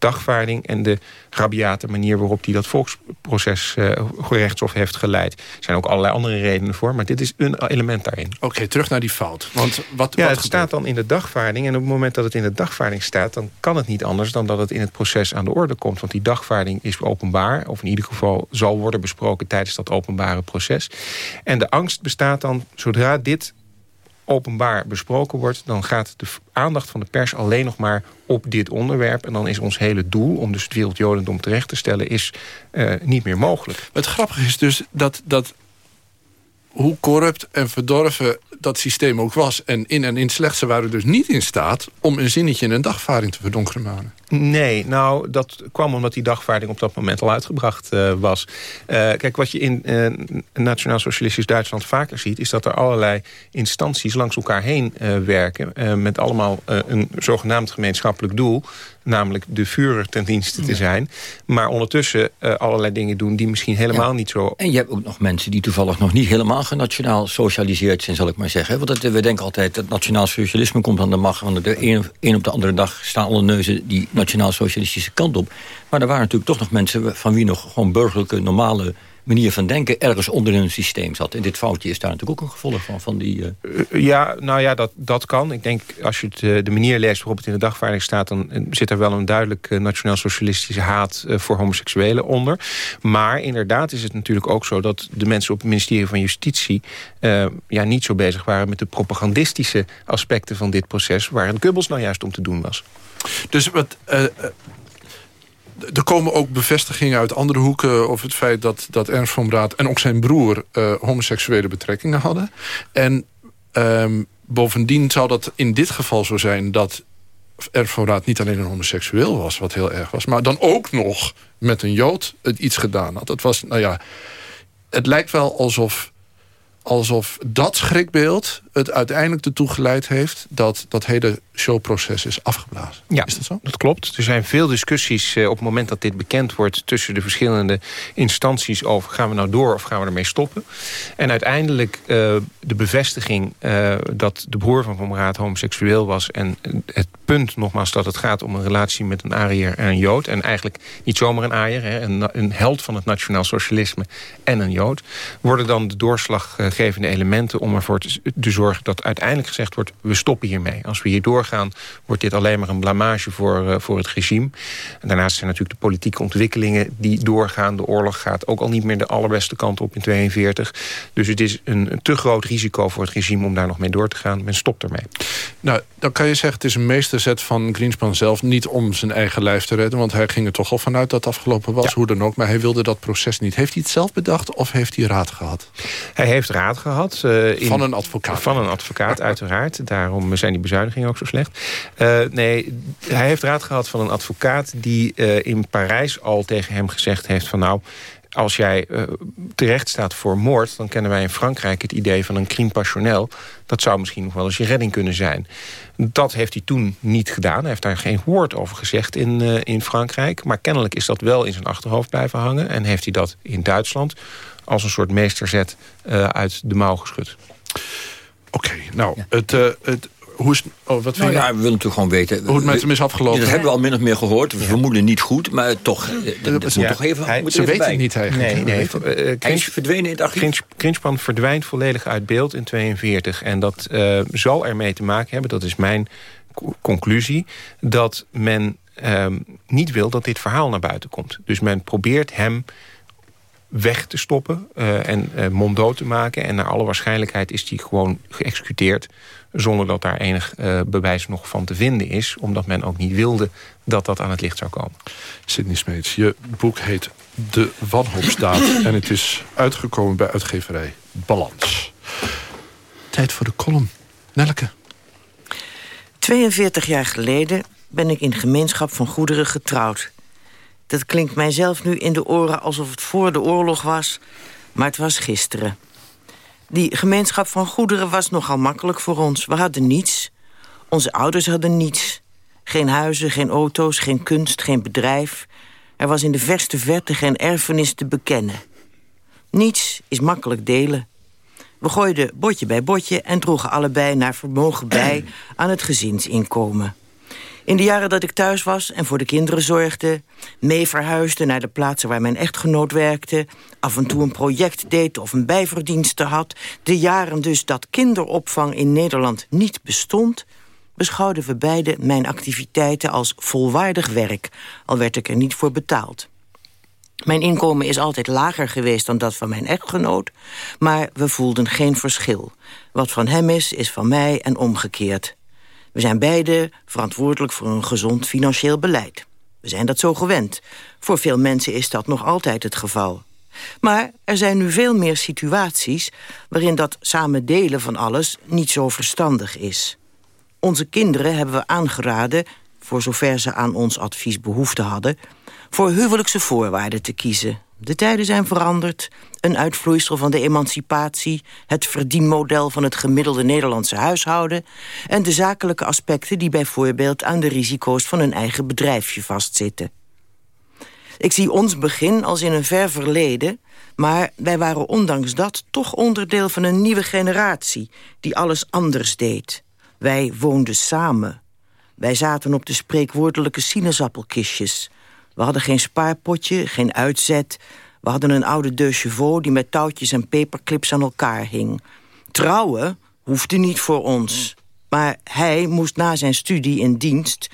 dagvaarding en de rabiate manier waarop hij dat volksproces uh, gerechtshof heeft geleid. Er zijn ook allerlei andere redenen voor, maar dit is een element daarin. Oké, terug naar die fout. Want wat, ja, wat het staat dan in de dagvaarding en op het moment dat het in de dagvaarding staat, dan kan het niet anders dan dat het in het proces aan de orde komt. Want die dagvaarding is openbaar, of in ieder geval zal worden besproken tijdens dat openbare proces. En de angst bestaat dan, zodra dit openbaar besproken wordt... dan gaat de aandacht van de pers alleen nog maar op dit onderwerp. En dan is ons hele doel om dus het wereldjodendom terecht te stellen... is uh, niet meer mogelijk. Het grappige is dus dat, dat hoe corrupt en verdorven dat systeem ook was... en in en in slecht, ze waren dus niet in staat... om een zinnetje in een dagvaring te verdonkeren. Nee, nou, dat kwam omdat die dagvaarding op dat moment al uitgebracht uh, was. Uh, kijk, wat je in uh, Nationaal-Socialistisch Duitsland vaker ziet... is dat er allerlei instanties langs elkaar heen werken... met allemaal een zogenaamd gemeenschappelijk doel namelijk de Führer ten dienste te zijn. Maar ondertussen allerlei dingen doen die misschien helemaal niet zo... En je hebt ook nog mensen die toevallig nog niet helemaal genationaal socialiseerd zijn, zal ik maar zeggen. Want dat, we denken altijd dat nationaal socialisme komt aan de macht... want de een, een op de andere dag staan alle neuzen die nationaal-socialistische kant op. Maar er waren natuurlijk toch nog mensen van wie nog gewoon burgerlijke, normale manier van denken ergens onder een systeem zat. En dit foutje is daar natuurlijk ook een gevolg van. van die, uh... Ja, nou ja, dat, dat kan. Ik denk, als je het, de manier leest waarop het in de dagvaarding staat... dan zit er wel een duidelijk nationaal-socialistische haat voor homoseksuelen onder. Maar inderdaad is het natuurlijk ook zo... dat de mensen op het ministerie van Justitie... Ja, niet zo bezig waren met de propagandistische aspecten van dit proces... waar het Goebbels nou juist om te doen was. Dus wat, uh, er komen ook bevestigingen uit andere hoeken... over het feit dat, dat Ernst van Braat en ook zijn broer... Uh, homoseksuele betrekkingen hadden. En um, bovendien zou dat in dit geval zo zijn... dat Ernst van Braat niet alleen een homoseksueel was... wat heel erg was, maar dan ook nog met een Jood het iets gedaan had. Het was, nou ja... Het lijkt wel alsof alsof dat schrikbeeld het uiteindelijk ertoe geleid heeft... dat dat hele showproces is afgeblazen. Ja, is dat zo? Dat klopt. Er zijn veel discussies eh, op het moment dat dit bekend wordt... tussen de verschillende instanties over... gaan we nou door of gaan we ermee stoppen? En uiteindelijk uh, de bevestiging uh, dat de broer van Van Raad homoseksueel was... en het punt nogmaals dat het gaat om een relatie met een Ariër en een Jood... en eigenlijk niet zomaar een Ariër, hè, een, een held van het nationaal socialisme en een Jood... worden dan de doorslaggevende elementen om ervoor te, te zorgen... dat uiteindelijk gezegd wordt, we stoppen hiermee. Als we hier doorgaan, wordt dit alleen maar een blamage voor, uh, voor het regime. En daarnaast zijn natuurlijk de politieke ontwikkelingen die doorgaan. De oorlog gaat ook al niet meer de allerbeste kant op in 42. Dus het is een, een te groot risico voor het regime om daar nog mee door te gaan. Men stopt ermee. Nou, dan kan je zeggen, het is een meesterzet van Greenspan zelf... niet om zijn eigen lijf te redden, want hij ging er toch al vanuit dat het afgelopen was. Ja. Hoe dan ook, maar hij wilde dat proces niet. Heeft hij het zelf bedacht of heeft hij raad gehad? Hij heeft raad gehad. Uh, in, van een advocaat? Van een advocaat, [LAUGHS] uiteraard. Daarom zijn die bezuinigingen ook zo slecht. Uh, nee, hij heeft raad gehad van een advocaat... die uh, in Parijs al tegen hem gezegd heeft van... nou, als jij uh, terecht staat voor moord... dan kennen wij in Frankrijk het idee van een crime passionnel. Dat zou misschien nog wel eens je redding kunnen zijn. Dat heeft hij toen niet gedaan. Hij heeft daar geen woord over gezegd in, uh, in Frankrijk. Maar kennelijk is dat wel in zijn achterhoofd blijven hangen. En heeft hij dat in Duitsland als een soort meesterzet uh, uit de mouw geschud. Oké, okay, nou, ja. het, uh, het, hoe is, oh, wat nou ja, we willen natuurlijk gewoon weten... Hoe het met hem is afgelopen. Dat hebben we al min of meer gehoord. We ja. vermoeden niet goed, maar toch... Dat, dat ja. moet toch even, hij, ze weten het niet eigenlijk. Nee, nee. Uh, hij is verdwenen in het archief. Krinspan verdwijnt volledig uit beeld in 42. En dat uh, zal ermee te maken hebben, dat is mijn conclusie... dat men uh, niet wil dat dit verhaal naar buiten komt. Dus men probeert hem weg te stoppen uh, en uh, monddood te maken. En naar alle waarschijnlijkheid is die gewoon geëxecuteerd... zonder dat daar enig uh, bewijs nog van te vinden is. Omdat men ook niet wilde dat dat aan het licht zou komen. Sidney Smeets, je boek heet De Wanhoopstaat... [CLEARS THROAT] en het is uitgekomen bij uitgeverij Balans. Tijd voor de column. Nelke. 42 jaar geleden ben ik in gemeenschap van goederen getrouwd... Dat klinkt mijzelf nu in de oren alsof het voor de oorlog was... maar het was gisteren. Die gemeenschap van goederen was nogal makkelijk voor ons. We hadden niets. Onze ouders hadden niets. Geen huizen, geen auto's, geen kunst, geen bedrijf. Er was in de verste verte geen erfenis te bekennen. Niets is makkelijk delen. We gooiden botje bij botje en droegen allebei naar vermogen bij... [CLEARS THROAT] aan het gezinsinkomen. In de jaren dat ik thuis was en voor de kinderen zorgde... mee verhuisde naar de plaatsen waar mijn echtgenoot werkte... af en toe een project deed of een bijverdienste had... de jaren dus dat kinderopvang in Nederland niet bestond... beschouwden we beide mijn activiteiten als volwaardig werk... al werd ik er niet voor betaald. Mijn inkomen is altijd lager geweest dan dat van mijn echtgenoot... maar we voelden geen verschil. Wat van hem is, is van mij en omgekeerd... We zijn beide verantwoordelijk voor een gezond financieel beleid. We zijn dat zo gewend. Voor veel mensen is dat nog altijd het geval. Maar er zijn nu veel meer situaties... waarin dat samen delen van alles niet zo verstandig is. Onze kinderen hebben we aangeraden voor zover ze aan ons advies behoefte hadden... voor huwelijkse voorwaarden te kiezen. De tijden zijn veranderd, een uitvloeisel van de emancipatie... het verdienmodel van het gemiddelde Nederlandse huishouden... en de zakelijke aspecten die bijvoorbeeld aan de risico's van een eigen bedrijfje vastzitten. Ik zie ons begin als in een ver verleden... maar wij waren ondanks dat toch onderdeel van een nieuwe generatie... die alles anders deed. Wij woonden samen. Wij zaten op de spreekwoordelijke sinaasappelkistjes. We hadden geen spaarpotje, geen uitzet. We hadden een oude deux chevaux die met touwtjes en paperclips aan elkaar hing. Trouwen hoefde niet voor ons. Maar hij moest na zijn studie in dienst...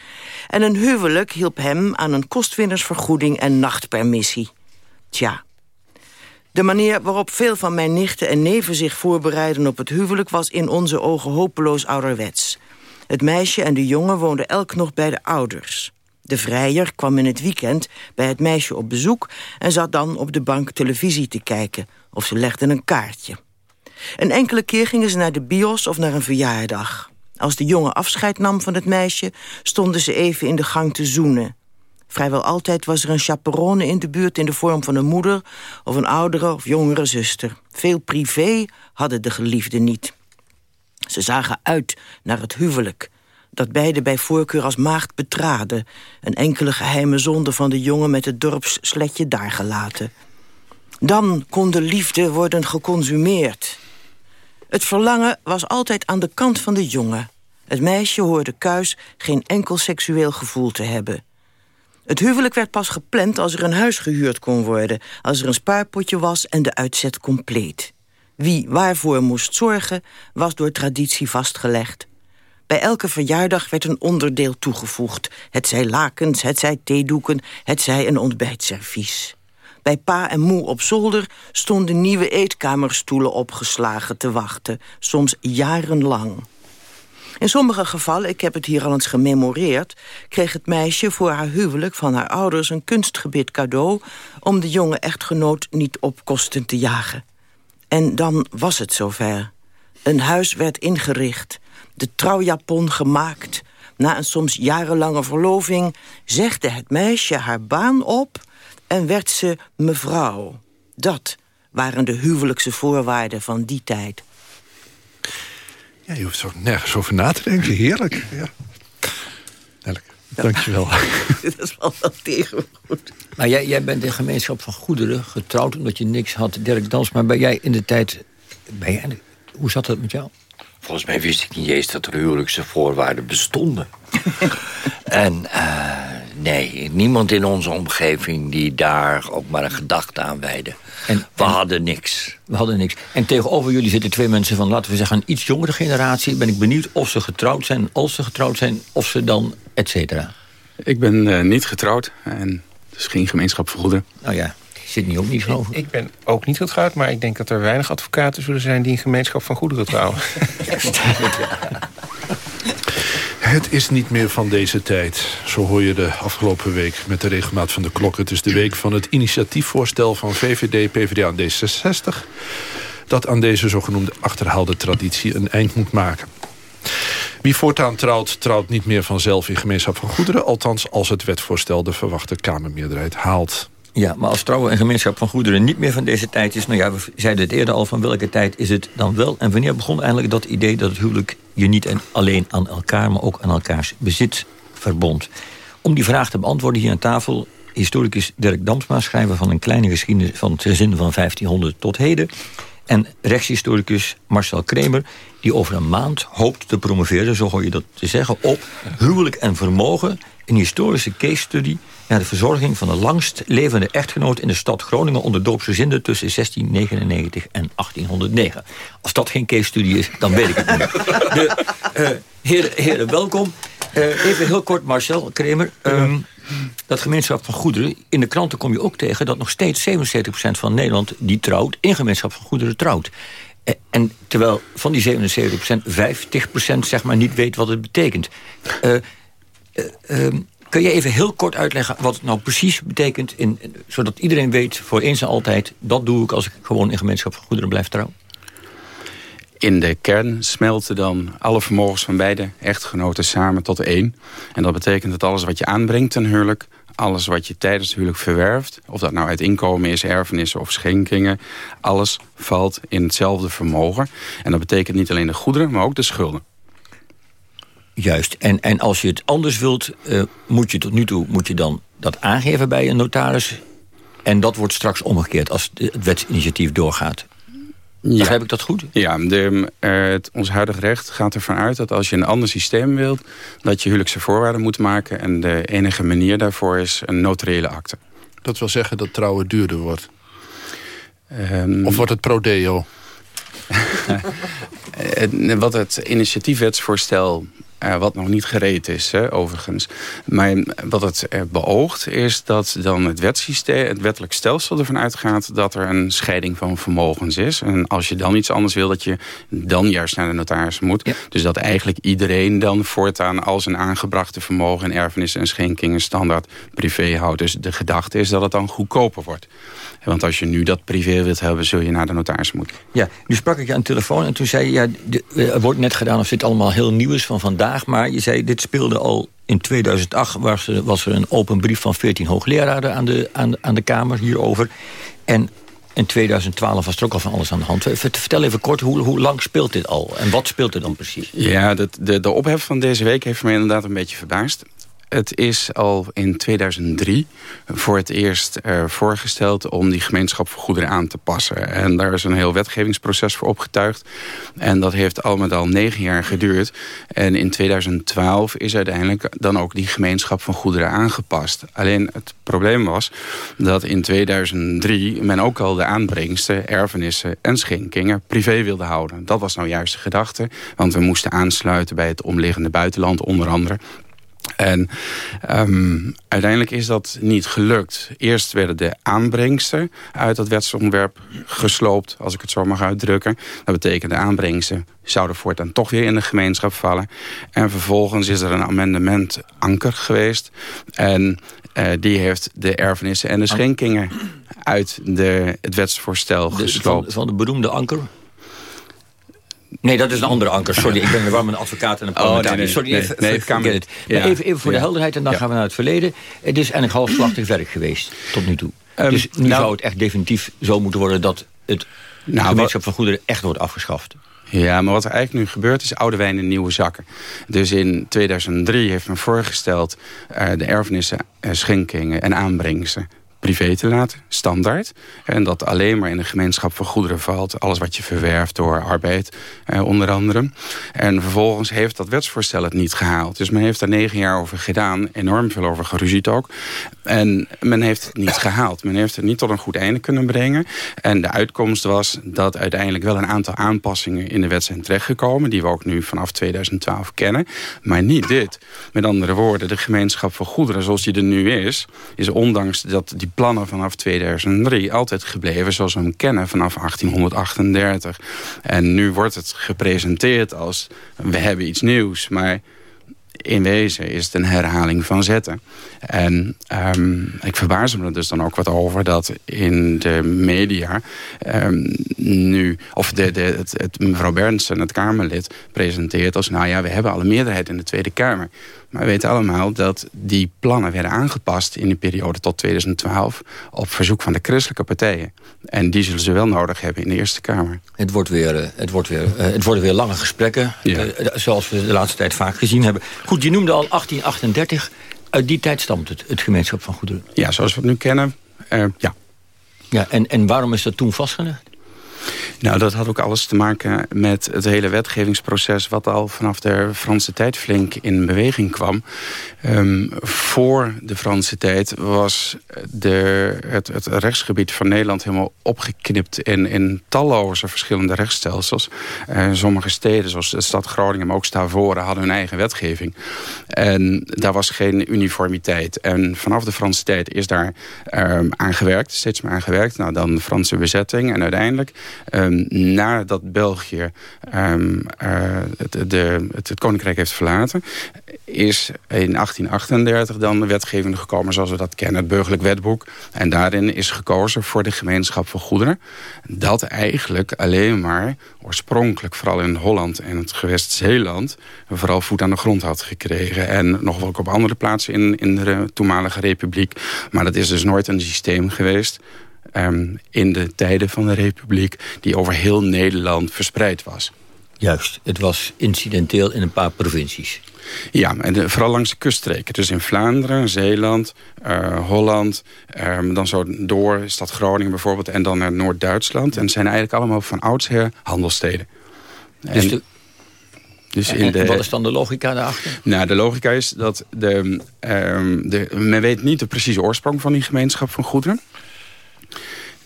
en een huwelijk hielp hem aan een kostwinnersvergoeding en nachtpermissie. Tja, de manier waarop veel van mijn nichten en neven zich voorbereiden op het huwelijk... was in onze ogen hopeloos ouderwets. Het meisje en de jongen woonden elk nog bij de ouders. De vrijer kwam in het weekend bij het meisje op bezoek... en zat dan op de bank televisie te kijken. Of ze legden een kaartje. Een enkele keer gingen ze naar de bios of naar een verjaardag. Als de jongen afscheid nam van het meisje... stonden ze even in de gang te zoenen. Vrijwel altijd was er een chaperone in de buurt... in de vorm van een moeder of een oudere of jongere zuster. Veel privé hadden de geliefden niet. Ze zagen uit naar het huwelijk... dat beide bij voorkeur als maagd betraden... een enkele geheime zonde van de jongen met het dorpssletje daargelaten. Dan kon de liefde worden geconsumeerd... Het verlangen was altijd aan de kant van de jongen. Het meisje hoorde kuis geen enkel seksueel gevoel te hebben. Het huwelijk werd pas gepland als er een huis gehuurd kon worden... als er een spaarpotje was en de uitzet compleet. Wie waarvoor moest zorgen, was door traditie vastgelegd. Bij elke verjaardag werd een onderdeel toegevoegd. Het zij lakens, het zij theedoeken, het zij een ontbijtservies. Bij pa en moe op zolder stonden nieuwe eetkamerstoelen opgeslagen te wachten. Soms jarenlang. In sommige gevallen, ik heb het hier al eens gememoreerd... kreeg het meisje voor haar huwelijk van haar ouders een kunstgebit cadeau... om de jonge echtgenoot niet op kosten te jagen. En dan was het zover. Een huis werd ingericht, de trouwjapon gemaakt... Na een soms jarenlange verloving zegde het meisje haar baan op en werd ze mevrouw. Dat waren de huwelijkse voorwaarden van die tijd. Ja, je hoeft zo nergens over na te denken. Heerlijk. Ja. Heerlijk. Dankjewel. [LAUGHS] Dit is wel wel tegen goed. Maar jij, jij bent in gemeenschap van goederen getrouwd omdat je niks had. Dirk Dans, maar ben jij in de tijd... Ben jij, hoe zat dat met jou? Volgens mij wist ik niet eens dat er huwelijkse voorwaarden bestonden. [LAUGHS] en uh, nee, niemand in onze omgeving die daar ook maar een gedachte aan wijde. En, we hadden niks. We hadden niks. En tegenover jullie zitten twee mensen van, laten we zeggen, een iets jongere generatie. Ben ik benieuwd of ze getrouwd zijn, als ze getrouwd zijn, of ze dan, et cetera. Ik ben uh, niet getrouwd en dus geen gemeenschap voor goederen. Nou ja, zit niet niet geloof ik. Ik ben ook niet getrouwd, maar ik denk dat er weinig advocaten zullen zijn... die een gemeenschap van goederen trouwen. [LAUGHS] Het is niet meer van deze tijd. Zo hoor je de afgelopen week met de regelmaat van de klok. Het is de week van het initiatiefvoorstel van VVD, PvdA en D66... dat aan deze zogenoemde achterhaalde traditie een eind moet maken. Wie voortaan trouwt, trouwt niet meer vanzelf in gemeenschap van goederen... althans als het wetvoorstel de verwachte Kamermeerderheid haalt. Ja, maar als trouwen en gemeenschap van goederen niet meer van deze tijd is... nou ja, we zeiden het eerder al, van welke tijd is het dan wel? En wanneer begon eigenlijk dat idee dat het huwelijk... je niet alleen aan elkaar, maar ook aan elkaars bezit verbond? Om die vraag te beantwoorden hier aan tafel... historicus Dirk Damsma, schrijver van een kleine geschiedenis... van het gezin van 1500 tot heden... en rechtshistoricus Marcel Kremer... die over een maand hoopt te promoveren, zo hoor je dat te zeggen... op huwelijk en vermogen, een historische case study naar de verzorging van de langst levende echtgenoot in de stad Groningen onder doopsgezinden tussen 1699 en 1809. Als dat geen case studie is, dan weet ik het niet. De, uh, heren, welkom. Uh, even heel kort, Marcel Kremer. Um, dat gemeenschap van goederen, in de kranten kom je ook tegen... dat nog steeds 77% van Nederland die trouwt, in gemeenschap van goederen trouwt. Eh, en terwijl van die 77% 50% zeg maar niet weet wat het betekent. Uh, Kun je even heel kort uitleggen wat het nou precies betekent... In, zodat iedereen weet voor eens en altijd... dat doe ik als ik gewoon in gemeenschap van goederen blijf trouwen? In de kern smelten dan alle vermogens van beide echtgenoten samen tot één. En dat betekent dat alles wat je aanbrengt ten huwelijk alles wat je tijdens het huwelijk verwerft... of dat nou uit inkomen is, erfenissen of schenkingen... alles valt in hetzelfde vermogen. En dat betekent niet alleen de goederen, maar ook de schulden. Juist. En, en als je het anders wilt, uh, moet je tot nu toe moet je dan dat aangeven bij een notaris. En dat wordt straks omgekeerd als het wetsinitiatief doorgaat. Ja. Begrijp ik dat goed? Ja, de, uh, het, ons huidige recht gaat ervan uit dat als je een ander systeem wilt... dat je huwelijkse voorwaarden moet maken. En de enige manier daarvoor is een notariële akte. Dat wil zeggen dat trouwen duurder wordt? Um, of wordt het pro-deo? [LAUGHS] wat het initiatiefwetsvoorstel uh, wat nog niet gereed is, hè, overigens. Maar wat het uh, beoogt is dat dan het wetsysteem, het wettelijk stelsel ervan uitgaat dat er een scheiding van vermogens is. En als je dan iets anders wil, dat je dan juist naar de notaris moet. Dus dat eigenlijk iedereen dan voortaan als een aangebrachte vermogen en erfenissen en schenkingen standaard privé houdt. Dus de gedachte is dat het dan goedkoper wordt. Want als je nu dat privé wilt hebben, zul je naar de notaris moeten. Ja, nu sprak ik je aan de telefoon en toen zei je... Ja, eh, er wordt net gedaan of dit allemaal heel nieuw is van vandaag... maar je zei, dit speelde al in 2008... Was er, was er een open brief van 14 hoogleraren aan de, aan, aan de Kamer hierover. En in 2012 was er ook al van alles aan de hand. Vertel even kort, hoe, hoe lang speelt dit al? En wat speelt er dan precies? Ja, de, de, de ophef van deze week heeft me inderdaad een beetje verbaasd. Het is al in 2003 voor het eerst voorgesteld om die gemeenschap voor goederen aan te passen. En daar is een heel wetgevingsproces voor opgetuigd. En dat heeft al met al negen jaar geduurd. En in 2012 is uiteindelijk dan ook die gemeenschap van goederen aangepast. Alleen het probleem was dat in 2003 men ook al de aanbrengsten, erfenissen en schenkingen privé wilde houden. Dat was nou juist de gedachte, want we moesten aansluiten bij het omliggende buitenland onder andere. En um, uiteindelijk is dat niet gelukt. Eerst werden de aanbrengsten uit dat wetsontwerp gesloopt, als ik het zo mag uitdrukken. Dat betekent de aanbrengsten zouden voortaan toch weer in de gemeenschap vallen. En vervolgens is er een amendement anker geweest. En uh, die heeft de erfenissen en de schenkingen uit de, het wetsvoorstel gesloopt. Van, van de beroemde anker? Nee, dat is een andere anker. Sorry, ik ben weer warm een advocaat en een parlementariër. Oh, Sorry, even, nee, even, ja. even, even, voor de helderheid en dan gaan we naar het verleden. Het is eigenlijk halfslachtig werk geweest tot nu toe. Um, dus nu nou, zou het echt definitief zo moeten worden... dat het nou, gemeenschap van goederen echt wordt afgeschaft. Ja, maar wat er eigenlijk nu gebeurt is oude wijn in nieuwe zakken. Dus in 2003 heeft men voorgesteld uh, de erfenissen, uh, schenkingen en aanbrengsten privé te laten, standaard. En dat alleen maar in de gemeenschap van goederen valt. Alles wat je verwerft door arbeid, eh, onder andere. En vervolgens heeft dat wetsvoorstel het niet gehaald. Dus men heeft er negen jaar over gedaan. Enorm veel over geruzied ook. En men heeft het niet gehaald. Men heeft het niet tot een goed einde kunnen brengen. En de uitkomst was dat uiteindelijk wel een aantal aanpassingen in de wet zijn terechtgekomen. Die we ook nu vanaf 2012 kennen. Maar niet dit. Met andere woorden, de gemeenschap van goederen zoals die er nu is... is ondanks dat die plannen vanaf 2003 altijd gebleven zoals we hem kennen vanaf 1838. En nu wordt het gepresenteerd als we hebben iets nieuws, maar in wezen is het een herhaling van zetten. En um, ik verbaas me er dus dan ook wat over dat in de media um, nu, of de, de, het, het, mevrouw Bernsen, het Kamerlid, presenteert als nou ja, we hebben alle meerderheid in de Tweede Kamer. Maar we weten allemaal dat die plannen werden aangepast in de periode tot 2012 op verzoek van de christelijke partijen. En die zullen ze wel nodig hebben in de Eerste Kamer. Het, wordt weer, eh, het, wordt weer, eh, het worden weer lange gesprekken, ja. uh, zoals we de laatste tijd vaak gezien hebben. Goed, je noemde al 1838. Uit die tijd stamt het, het gemeenschap van goederen. Ja, zoals we het nu kennen, uh, ja. ja en, en waarom is dat toen vastgelegd? Nou, dat had ook alles te maken met het hele wetgevingsproces... wat al vanaf de Franse tijd flink in beweging kwam. Um, voor de Franse tijd was de, het, het rechtsgebied van Nederland... helemaal opgeknipt in, in talloze verschillende rechtsstelsels. Sommige steden, zoals de stad Groningen, maar ook Stavoren... hadden hun eigen wetgeving. En daar was geen uniformiteit. En vanaf de Franse tijd is daar um, aan gewerkt, steeds meer aan gewerkt. Nou, dan de Franse bezetting en uiteindelijk... Um, nadat België um, uh, het, de, Koninkrijk heeft verlaten... is in 1838 dan de wetgeving gekomen zoals we dat kennen. Het burgerlijk wetboek. En daarin is gekozen voor de gemeenschap van goederen. Dat eigenlijk alleen maar oorspronkelijk... vooral in Holland en het gewest Zeeland... vooral voet aan de grond had gekregen. En nog wel op andere plaatsen in, in de toenmalige republiek. Maar dat is dus nooit een systeem geweest um, in de tijden van de Republiek... die over heel Nederland verspreid was. Juist, het was incidenteel in een paar provincies. Ja, en de, vooral langs de kuststreken. Dus in Vlaanderen, Zeeland, uh, Holland... Um, dan zo door stad Groningen bijvoorbeeld... en dan naar Noord-Duitsland. En het zijn eigenlijk allemaal van oudsher handelsteden. Dus en, de... Dus in de, wat is dan de logica daarachter? Nou, de logica is dat de, um, de, men weet niet de precieze oorsprong van die gemeenschap van goederen.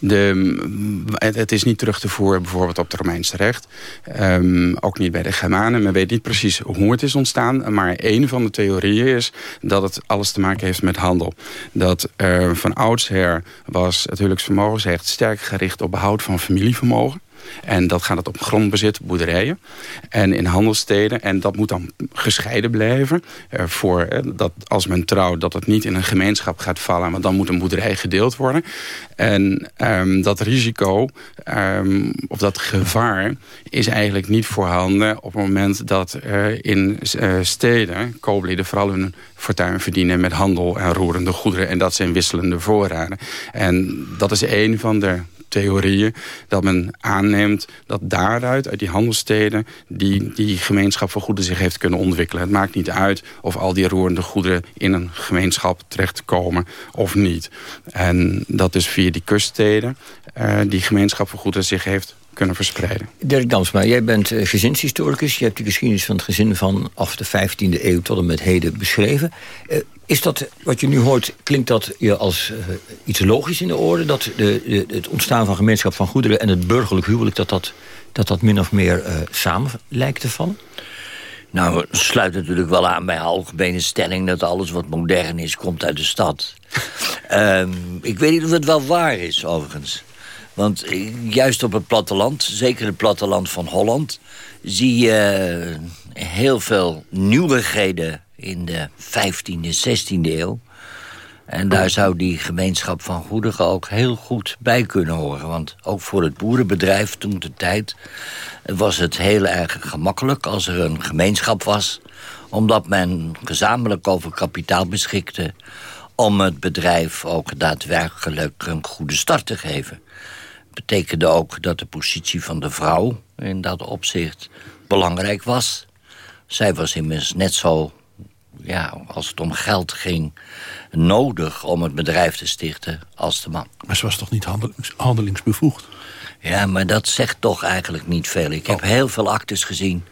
De, het, is niet terug te voeren bijvoorbeeld op het Romeinse recht. Um, ook niet bij de Germanen. Men weet niet precies hoe het is ontstaan. Maar een van de theorieën is dat het alles te maken heeft met handel. Dat van oudsher was het huwelijksvermogensrecht sterk gericht op behoud van familievermogen. En dat gaat het op grondbezit, boerderijen en in handelsteden. En dat moet dan gescheiden blijven. Uh, voor, uh, dat als men trouwt, dat het niet in een gemeenschap gaat vallen. Want dan moet een boerderij gedeeld worden. En um, dat risico, um, of dat gevaar, is eigenlijk niet voorhanden... op het moment dat in steden kooplieden vooral hun fortuin verdienen... met handel en roerende goederen. En dat zijn wisselende voorraden. En dat is een van de theorieën... dat men aanneemt dat daaruit, uit die handelssteden... die, die gemeenschap van goederen zich heeft kunnen ontwikkelen. Het maakt niet uit of al die roerende goederen in een gemeenschap terechtkomen of niet. En dat is via die kuststeden uh, die gemeenschap van goederen zich heeft kunnen verspreiden. Dirk Damsma, jij bent uh, gezinshistoricus. Je hebt de geschiedenis van het gezin van af de 15e eeuw tot en met heden beschreven. Uh, is dat, wat je nu hoort, klinkt dat je als uh, iets logisch in de orde... dat de, de, het ontstaan van gemeenschap van goederen en het burgerlijk huwelijk... dat dat, dat, dat min of meer uh, samen lijkt te vallen? Nou, sluit natuurlijk wel aan bij algemene stelling... dat alles wat modern is, komt uit de stad. um, [LAUGHS] ik weet niet of het wel waar is, overigens. Want eh, juist op het platteland, zeker het platteland van Holland... zie je heel veel nieuwigheden in de 15e, 16e eeuw. En daar zou die gemeenschap van goederen ook heel goed bij kunnen horen. Want ook voor het boerenbedrijf toen de tijd... was het heel erg gemakkelijk als er een gemeenschap was... omdat men gezamenlijk over kapitaal beschikte... om het bedrijf ook daadwerkelijk een goede start te geven. Betekende ook dat de positie van de vrouw in dat opzicht belangrijk was. Zij was immers net zo ja, als het om geld ging, nodig om het bedrijf te stichten als de man. Maar ze was toch niet handelings, handelingsbevoegd? Ja, maar dat zegt toch eigenlijk niet veel. Ik heb oh. heel veel actes gezien.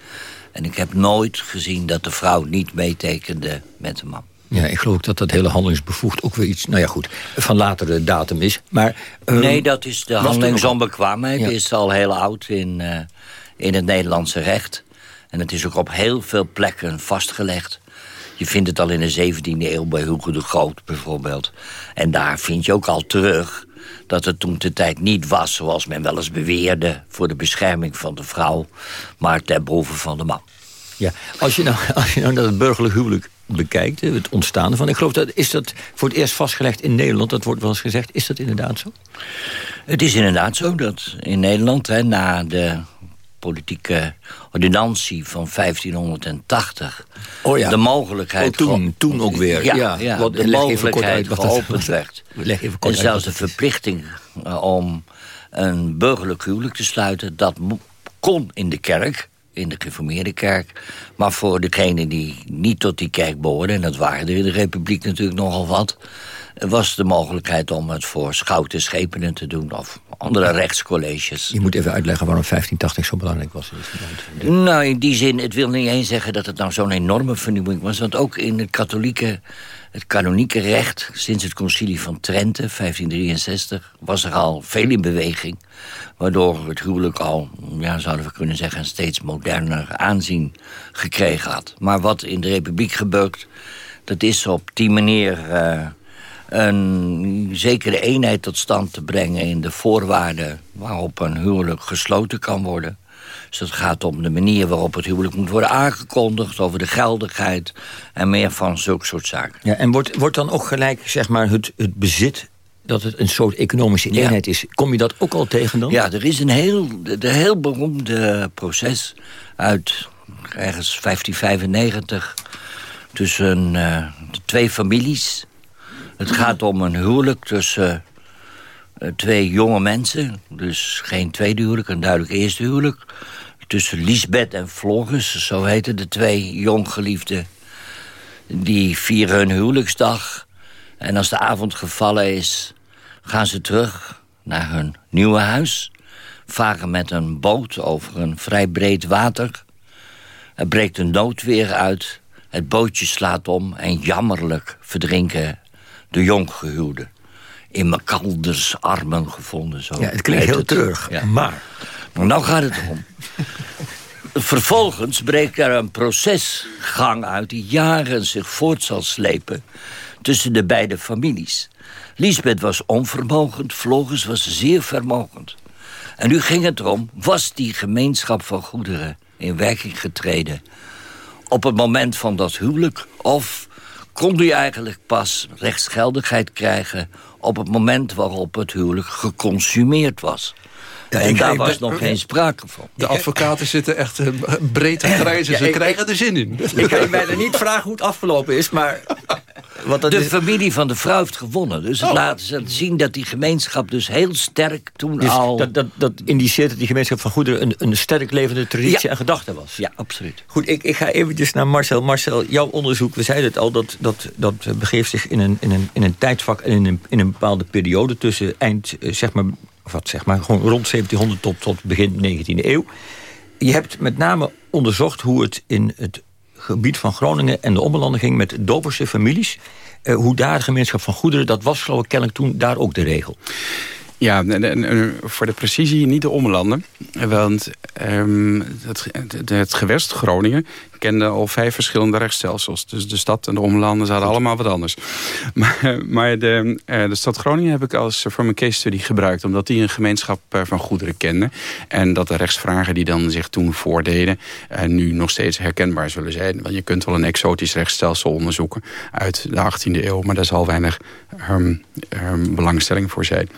En ik heb nooit gezien dat de vrouw niet meetekende met de man. Ja, ik geloof dat dat hele handelingsbevoegd ook weer iets... nou ja, goed, van latere datum is. Maar, uh, nee, dat is de handelingsonbekwaamheid. Ja. is al heel oud in, uh, in het Nederlandse recht. En het is ook op heel veel plekken vastgelegd. Je vindt het al in de 17e eeuw bij Hugo de Groot bijvoorbeeld. En daar vind je ook al terug dat het toen de tijd niet was... zoals men wel eens beweerde voor de bescherming van de vrouw... maar ter behoeve van de man. Ja, als je nou, [LAUGHS] als je nou naar het burgerlijk huwelijk bekijkt, het ontstaan ervan... ik geloof dat, is dat voor het eerst vastgelegd in Nederland, dat wordt wel eens gezegd. Is dat inderdaad zo? Het is inderdaad zo dat in Nederland, hè, na de politieke ordinantie van 1580... Oh ja. de mogelijkheid... Oh, toen, toen ook weer. Ja, ja, wat, de mogelijkheid geopend werd. [LAUGHS] En zelfs de verplichting uh, om een burgerlijk huwelijk te sluiten... dat kon in de kerk, in de geformeerde kerk. Maar voor degenen die niet tot die kerk behoorden... en dat waren er in de republiek natuurlijk nogal wat was de mogelijkheid om het voor schouten schepenen te doen... of andere rechtscolleges. Je moet even uitleggen waarom 1580 zo belangrijk was. Nou, in die zin, het wil niet eens zeggen dat het nou zo'n enorme vernieuwing was... want ook in het katholieke, het kanonieke recht... sinds het concilie van Trente, 1563, was er al veel in beweging... waardoor het huwelijk al, ja, zouden we kunnen zeggen... een steeds moderner aanzien gekregen had. Maar wat in de republiek gebeurt, dat is op die manier... Uh, een zekere eenheid tot stand te brengen... in de voorwaarden waarop een huwelijk gesloten kan worden. Dus het gaat om de manier waarop het huwelijk moet worden aangekondigd... over de geldigheid en meer van zulke soort zaken. Ja, en wordt, wordt dan ook gelijk zeg maar, het, het bezit dat het een soort economische eenheid is. Kom je dat ook al tegen dan? Ja, er is een heel, de heel beroemde proces uit ergens 1595... tussen uh, de twee families. Het gaat om een huwelijk tussen uh, twee jonge mensen. Dus geen tweede huwelijk, een duidelijk eerste huwelijk. Tussen Lisbeth en Floris, zo heten de twee jonggeliefden. Die vieren hun huwelijksdag. En als de avond gevallen is, gaan ze terug naar hun nieuwe huis. Varen met een boot over een vrij breed water. Er breekt een noodweer uit. Het bootje slaat om en jammerlijk verdrinken de jonggehuwden. In Makalders armen gevonden. Zo ja, het klinkt heel terug, ja. maar... Nou gaat het om. Vervolgens breekt er een procesgang uit... die jaren zich voort zal slepen tussen de beide families. Lisbeth was onvermogend, Vlogus was zeer vermogend. En nu ging het erom, was die gemeenschap van goederen in werking getreden... op het moment van dat huwelijk... of kon die eigenlijk pas rechtsgeldigheid krijgen... op het moment waarop het huwelijk geconsumeerd was. Ja, en daar was nog geen sprake van. De advocaten zitten echt eh, breed te grijzen. Ze krijgen er zin in. Ik kan je bijna niet vragen hoe het afgelopen is, maar... [LAUGHS] Wat de familie van de vrouw heeft gewonnen. Dus het oh. laat zien dat die gemeenschap dus heel sterk toen dus al... Dat, dat, dat indiceert dat die gemeenschap van goederen... een, een sterk levende traditie en gedachte was. Ja, absoluut. Goed, ik, ik ga eventjes naar Marcel. Marcel, jouw onderzoek, we zeiden het al... dat, dat, dat begeeft zich in een, in een, in een tijdsvak en in een, in een bepaalde periode... tussen eind, eh, zeg maar, wat zeg maar, gewoon rond 1700 tot, tot begin 19e eeuw. Je hebt met name onderzocht hoe het in het gebied van Groningen en de ommelanden ging met doperse families. Eh, hoe daar gemeenschap van goederen, dat was geloof ik kennelijk toen daar ook de regel. Ja, voor de precisie niet de omlanden. Want um, het, het, gewest Groningen kende al vijf verschillende rechtsstelsels. Dus de stad en de omlanden zaten allemaal wat anders. [LAUGHS] Maar, maar de, eh, de stad Groningen heb ik als voor mijn case study gebruikt... omdat die een gemeenschap eh, van goederen kende. En dat de rechtsvragen die dan zich toen voordeden... Uh, nu nog steeds herkenbaar zullen zijn. Want je kunt wel een exotisch rechtsstelsel onderzoeken uit de 18e eeuw... maar daar zal weinig um, um, belangstelling voor zijn.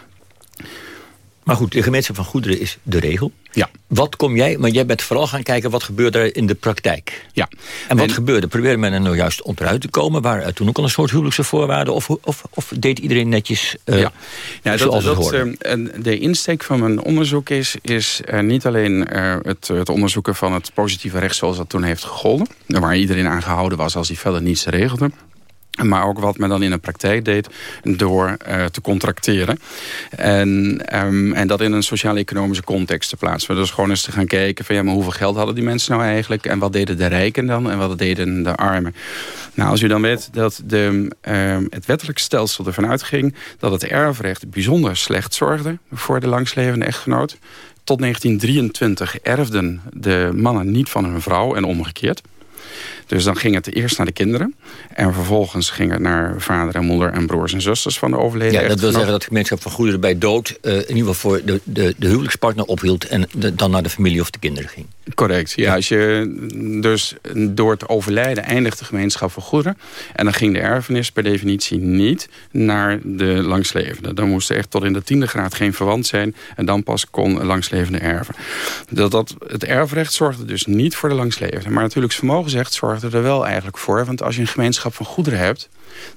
Maar goed, de gemeenschap van goederen is de regel. Ja. Wat kom jij, maar jij bent vooral gaan kijken wat gebeurt er in de praktijk. Ja. En wat gebeurde? Probeerde men er nou juist onderuit te komen? Waren toen ook al een soort huwelijkse voorwaarden? Of, of, of deed iedereen netjes uh, ja. ja, dat, dat, uh, De insteek van mijn onderzoek is, is uh, niet alleen het, het, onderzoeken van het positieve recht zoals dat toen heeft gegolden. Waar iedereen aan gehouden was als hij verder niets regelde. Maar ook wat men dan in de praktijk deed door uh, te contracteren. En, um, en dat in een sociaal-economische context te plaatsen. Dus gewoon eens te gaan kijken van ja, maar hoeveel geld hadden die mensen nou eigenlijk? En wat deden de rijken dan? En wat deden de armen? Nou, als u dan weet dat de, um, het wettelijk stelsel ervan uitging... dat het erfrecht bijzonder slecht zorgde voor de langslevende echtgenoot. Tot 1923 erfden de mannen niet van hun vrouw en omgekeerd. Dus dan ging het eerst naar de kinderen. En vervolgens ging het naar vader en moeder en broers en zusters van de overleden Ja, dat wil zeggen dat de gemeenschap van goederen bij dood... Uh, in ieder geval voor de, de, de huwelijkspartner ophield... en dan naar de familie of de kinderen ging. Correct, ja. Als je, dus door het overlijden eindigt de gemeenschap van goederen... en dan ging de erfenis per definitie niet naar de langslevende. Dan moest er echt tot in de tiende graad geen verwant zijn... en dan pas kon langslevende erven. Dat, dat, het erfrecht zorgde dus niet voor de langslevende. Maar natuurlijk vermogensrecht zorgde er wel eigenlijk voor. Want als je een gemeenschap van goederen hebt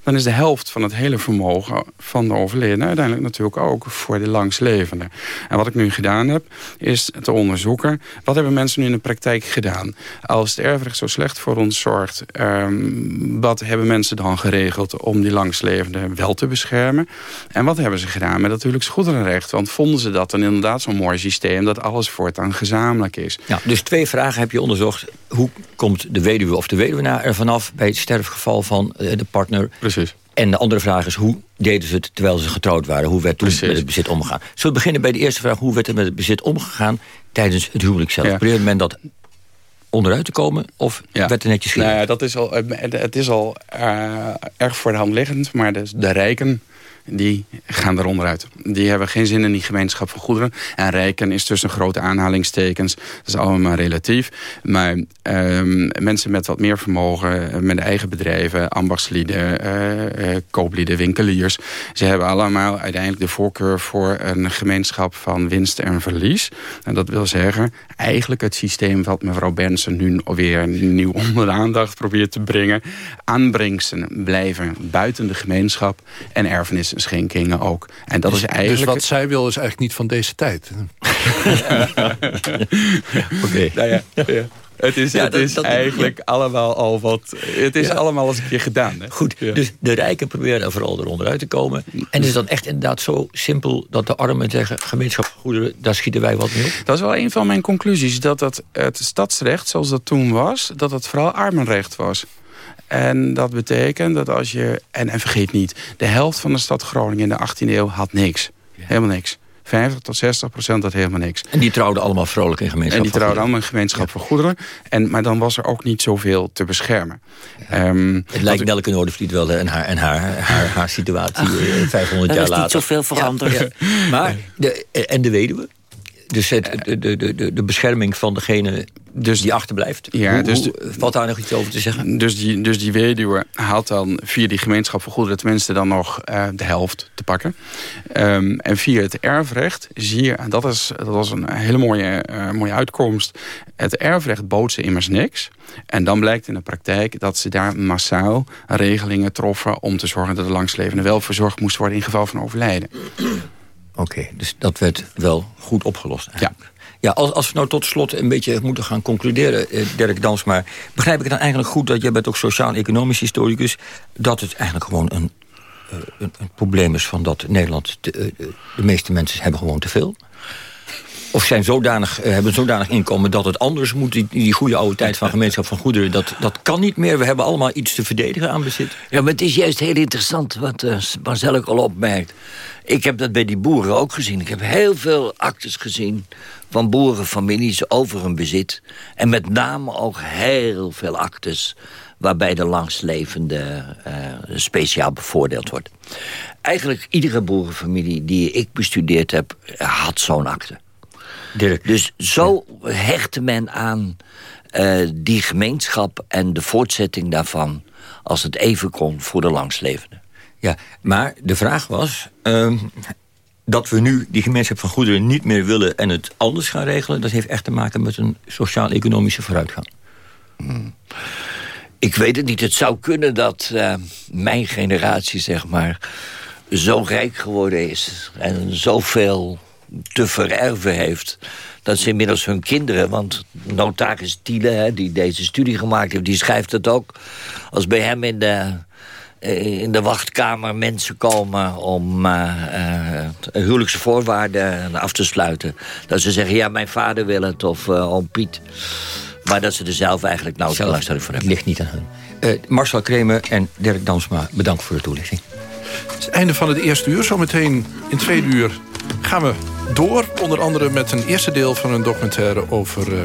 dan is de helft van het hele vermogen van de overledene... uiteindelijk natuurlijk ook voor de langslevende. En wat ik nu gedaan heb, is te onderzoeken... wat hebben mensen nu in de praktijk gedaan? Als het erfrecht zo slecht voor ons zorgt... Um, wat hebben mensen dan geregeld om die langslevende wel te beschermen? En wat hebben ze gedaan met natuurlijk goederenrecht? Want vonden ze dat dan inderdaad zo'n mooi systeem... dat alles voortaan gezamenlijk is? Ja, dus twee vragen heb je onderzocht. Hoe komt de weduwe of de weduwenaar er vanaf... bij het sterfgeval van eh, de partner Precies. En de andere vraag is, hoe deden ze het terwijl ze getrouwd waren? Hoe werd toen met het bezit omgegaan? Zullen we beginnen bij de eerste vraag? Hoe werd er met het bezit omgegaan tijdens het huwelijk zelf? Ja. men dat onderuit te komen? Of Ja. werd er netjes gedaan? Nou ja, dat is al, het is al eh, erg voor de hand liggend. Maar de, de rijken die gaan er onderuit. Die hebben geen zin in die gemeenschap van goederen. En rijken is tussen grote aanhalingstekens. Dat is allemaal relatief. Maar ehm, mensen met wat meer vermogen, eh, met eigen bedrijven... ambachtslieden, eh, eh, kooplieden, winkeliers... ze hebben allemaal uiteindelijk de voorkeur voor een gemeenschap van winst en verlies. En dat wil zeggen, eigenlijk het systeem wat mevrouw Benson nu alweer nieuw [LAUGHS] onder de aandacht probeert te brengen. Aanbrengsten blijven buiten de gemeenschap en erfenis en schenkingen ook. En dat dus, is eigenlijk... dus wat zij wil is eigenlijk niet van deze tijd. [LAUGHS] Oké. [LAUGHS] Nou ja, ja. Het is, Ja, het dat- is dat- eigenlijk allemaal al wat... Het is Ja. allemaal eens een keer gedaan. Hè? Goed, dus de rijken proberen daar vooral eronder uit te komen. En is dan echt inderdaad zo simpel dat de armen zeggen... gemeenschap van goederen, daar schieten wij wat mee op? Dat is wel een van mijn conclusies. Dat het, het stadsrecht, zoals dat toen was... dat het vooral armenrecht was. En dat betekent dat als je... En, en vergeet niet, de helft van de stad Groningen in de 18e eeuw had niks. Helemaal niks. 50 tot 60 procent had helemaal niks. En die trouwden allemaal vrolijk in gemeenschap En die trouwden allemaal in gemeenschap van goederen. En, maar dan was er ook niet zoveel te beschermen. Ehm, Het lijkt Nelke Noordervliet wel en haar, en haar, haar, haar [LAUGHS] situatie eh, 500 er jaar is niet later. zoveel veranderd. Ja, ja. Maar, de, en de weduwe? Dus het, de, de, de, de bescherming van degene dus, die achterblijft. Ja, Hoe- dus hoe- valt daar nog iets over te zeggen? Dus die, dus die weduwe haalt dan via die gemeenschap van goederen... tenminste dan nog eh, de helft te pakken. Ehm, en via het erfrecht zie je... en dat, is, dat was een hele mooie, eh, mooie uitkomst... het erfrecht bood ze immers niks... En dan blijkt in de praktijk dat ze daar massaal regelingen troffen... om te zorgen dat de langslevende wel verzorgd moest worden... in geval van overlijden. Oké, dus dat werd wel goed opgelost. Eigenlijk. Ja, als, als we nou tot slot een beetje moeten gaan concluderen, eh, Dirk Dansma... begrijp ik het dan eigenlijk goed dat jij bent ook sociaal-economisch historicus... dat het eigenlijk gewoon een, eh, een, een probleem is van dat Nederland... te- eh, de meeste mensen hebben gewoon te veel? Of zijn zodanig, eh, hebben zodanig inkomen dat het anders moet... die, die goede oude tijd van gemeenschap van goederen... Dat, dat kan niet meer, we hebben allemaal iets te verdedigen aan bezit. Ja, maar het is juist heel interessant wat uh, Marcel ook al opmerkt. Ik heb dat bij die boeren ook gezien. Ik heb heel veel actes gezien van boerenfamilies over hun bezit. En met name ook heel veel actes waarbij de langstlevende uh, speciaal bevoordeeld wordt. Eigenlijk iedere boerenfamilie die ik bestudeerd heb, had zo'n akte. Dirk. Dus zo hechtte men aan uh, die gemeenschap en de voortzetting daarvan... als het even kon voor de langslevenden. Ja, maar de vraag was... Uh, dat we nu die gemeenschap van goederen niet meer willen... en het anders gaan regelen... dat heeft echt te maken met een sociaal-economische vooruitgang. Hmm. Ik weet het niet. Het zou kunnen dat uh, mijn generatie, zeg maar... zo rijk geworden is en zoveel te vererven heeft... dat ze inmiddels hun kinderen... want notaris Thiele, hè, die deze studie gemaakt heeft... die schrijft het ook. Als bij hem in de, in de wachtkamer mensen komen... om uh, uh, huwelijkse voorwaarden af te sluiten... dat ze zeggen, ja, mijn vader wil het of uh, oom Piet... Maar dat ze er zelf eigenlijk nauwelijks belangstelling voor hebben. ligt niet aan hun. Marcel Kremer en Dirk Dansma, bedankt voor de toelichting. Het einde van het eerste uur. Zometeen in het tweede uur gaan we door. Onder andere met een eerste deel van een documentaire over uh,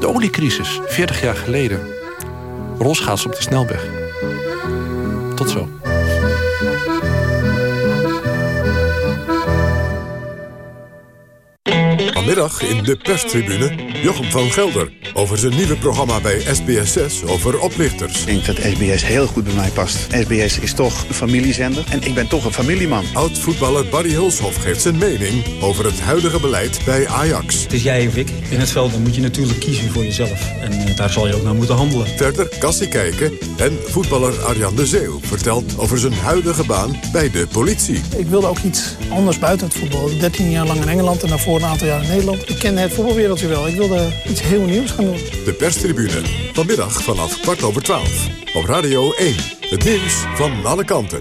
de oliecrisis. 40 jaar geleden. Rolschaats op de snelweg. Tot zo. Vanmiddag in de perstribune Jochem van Gelder... over zijn nieuwe programma bij SBS6 over oplichters. Ik denk dat SBS heel goed bij mij past. SBS is toch een familiezender en ik ben toch een familieman. Oud-voetballer Barry Hulshoff geeft zijn mening... over het huidige beleid bij Ajax. Het is jij of ik. In het veld dan moet je natuurlijk kiezen voor jezelf. En uh, daar zal je ook naar moeten handelen. Verder kassie kijken en voetballer Arjan de Zeeuw... vertelt over zijn huidige baan bij de politie. Ik wilde ook iets anders buiten het voetbal. 13 jaar lang in Engeland en daarvoor een aantal jaar in Nederland. Ik ken het voetbalwereldje wel. Ik wilde iets heel nieuws gaan doen. De perstribune. Vanmiddag vanaf kwart over twaalf. Op Radio 1. Het nieuws van alle kanten.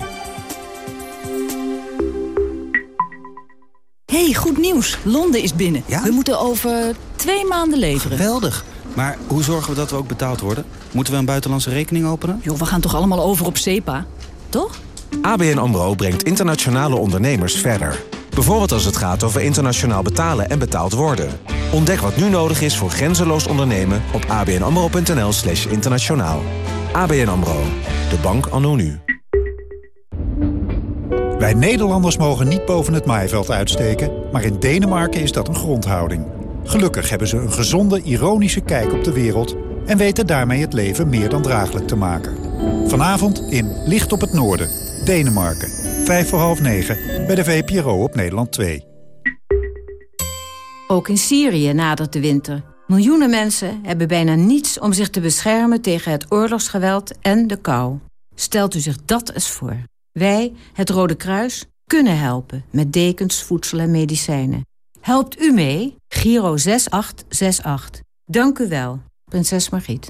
hey, goed nieuws. Londen is binnen. Ja? We moeten over twee maanden leveren. Geweldig. Maar hoe zorgen we dat we ook betaald worden? Moeten we een buitenlandse rekening openen? Joh, we gaan toch allemaal over op SEPA? Toch? ABN AMRO brengt internationale ondernemers verder. Bijvoorbeeld als het gaat over internationaal betalen en betaald worden. Ontdek wat nu nodig is voor grenzeloos ondernemen op abnamro.nl slash internationaal. ABN AMRO, de bank anno nu. Wij Nederlanders mogen niet boven het maaiveld uitsteken... maar in Denemarken is dat een grondhouding. Gelukkig hebben ze een gezonde, ironische kijk op de wereld... en weten daarmee het leven meer dan draaglijk te maken. Vanavond in Licht op het Noorden, Denemarken. Vijf voor half negen bij de VPRO op Nederland 2. Ook in Syrië nadert de winter. Miljoenen mensen hebben bijna niets om zich te beschermen tegen het oorlogsgeweld en de kou. Stelt u zich dat eens voor. Wij, het Rode Kruis, kunnen helpen met dekens, voedsel en medicijnen. Helpt u mee? Giro 6868. Dank u wel, prinses Margriet.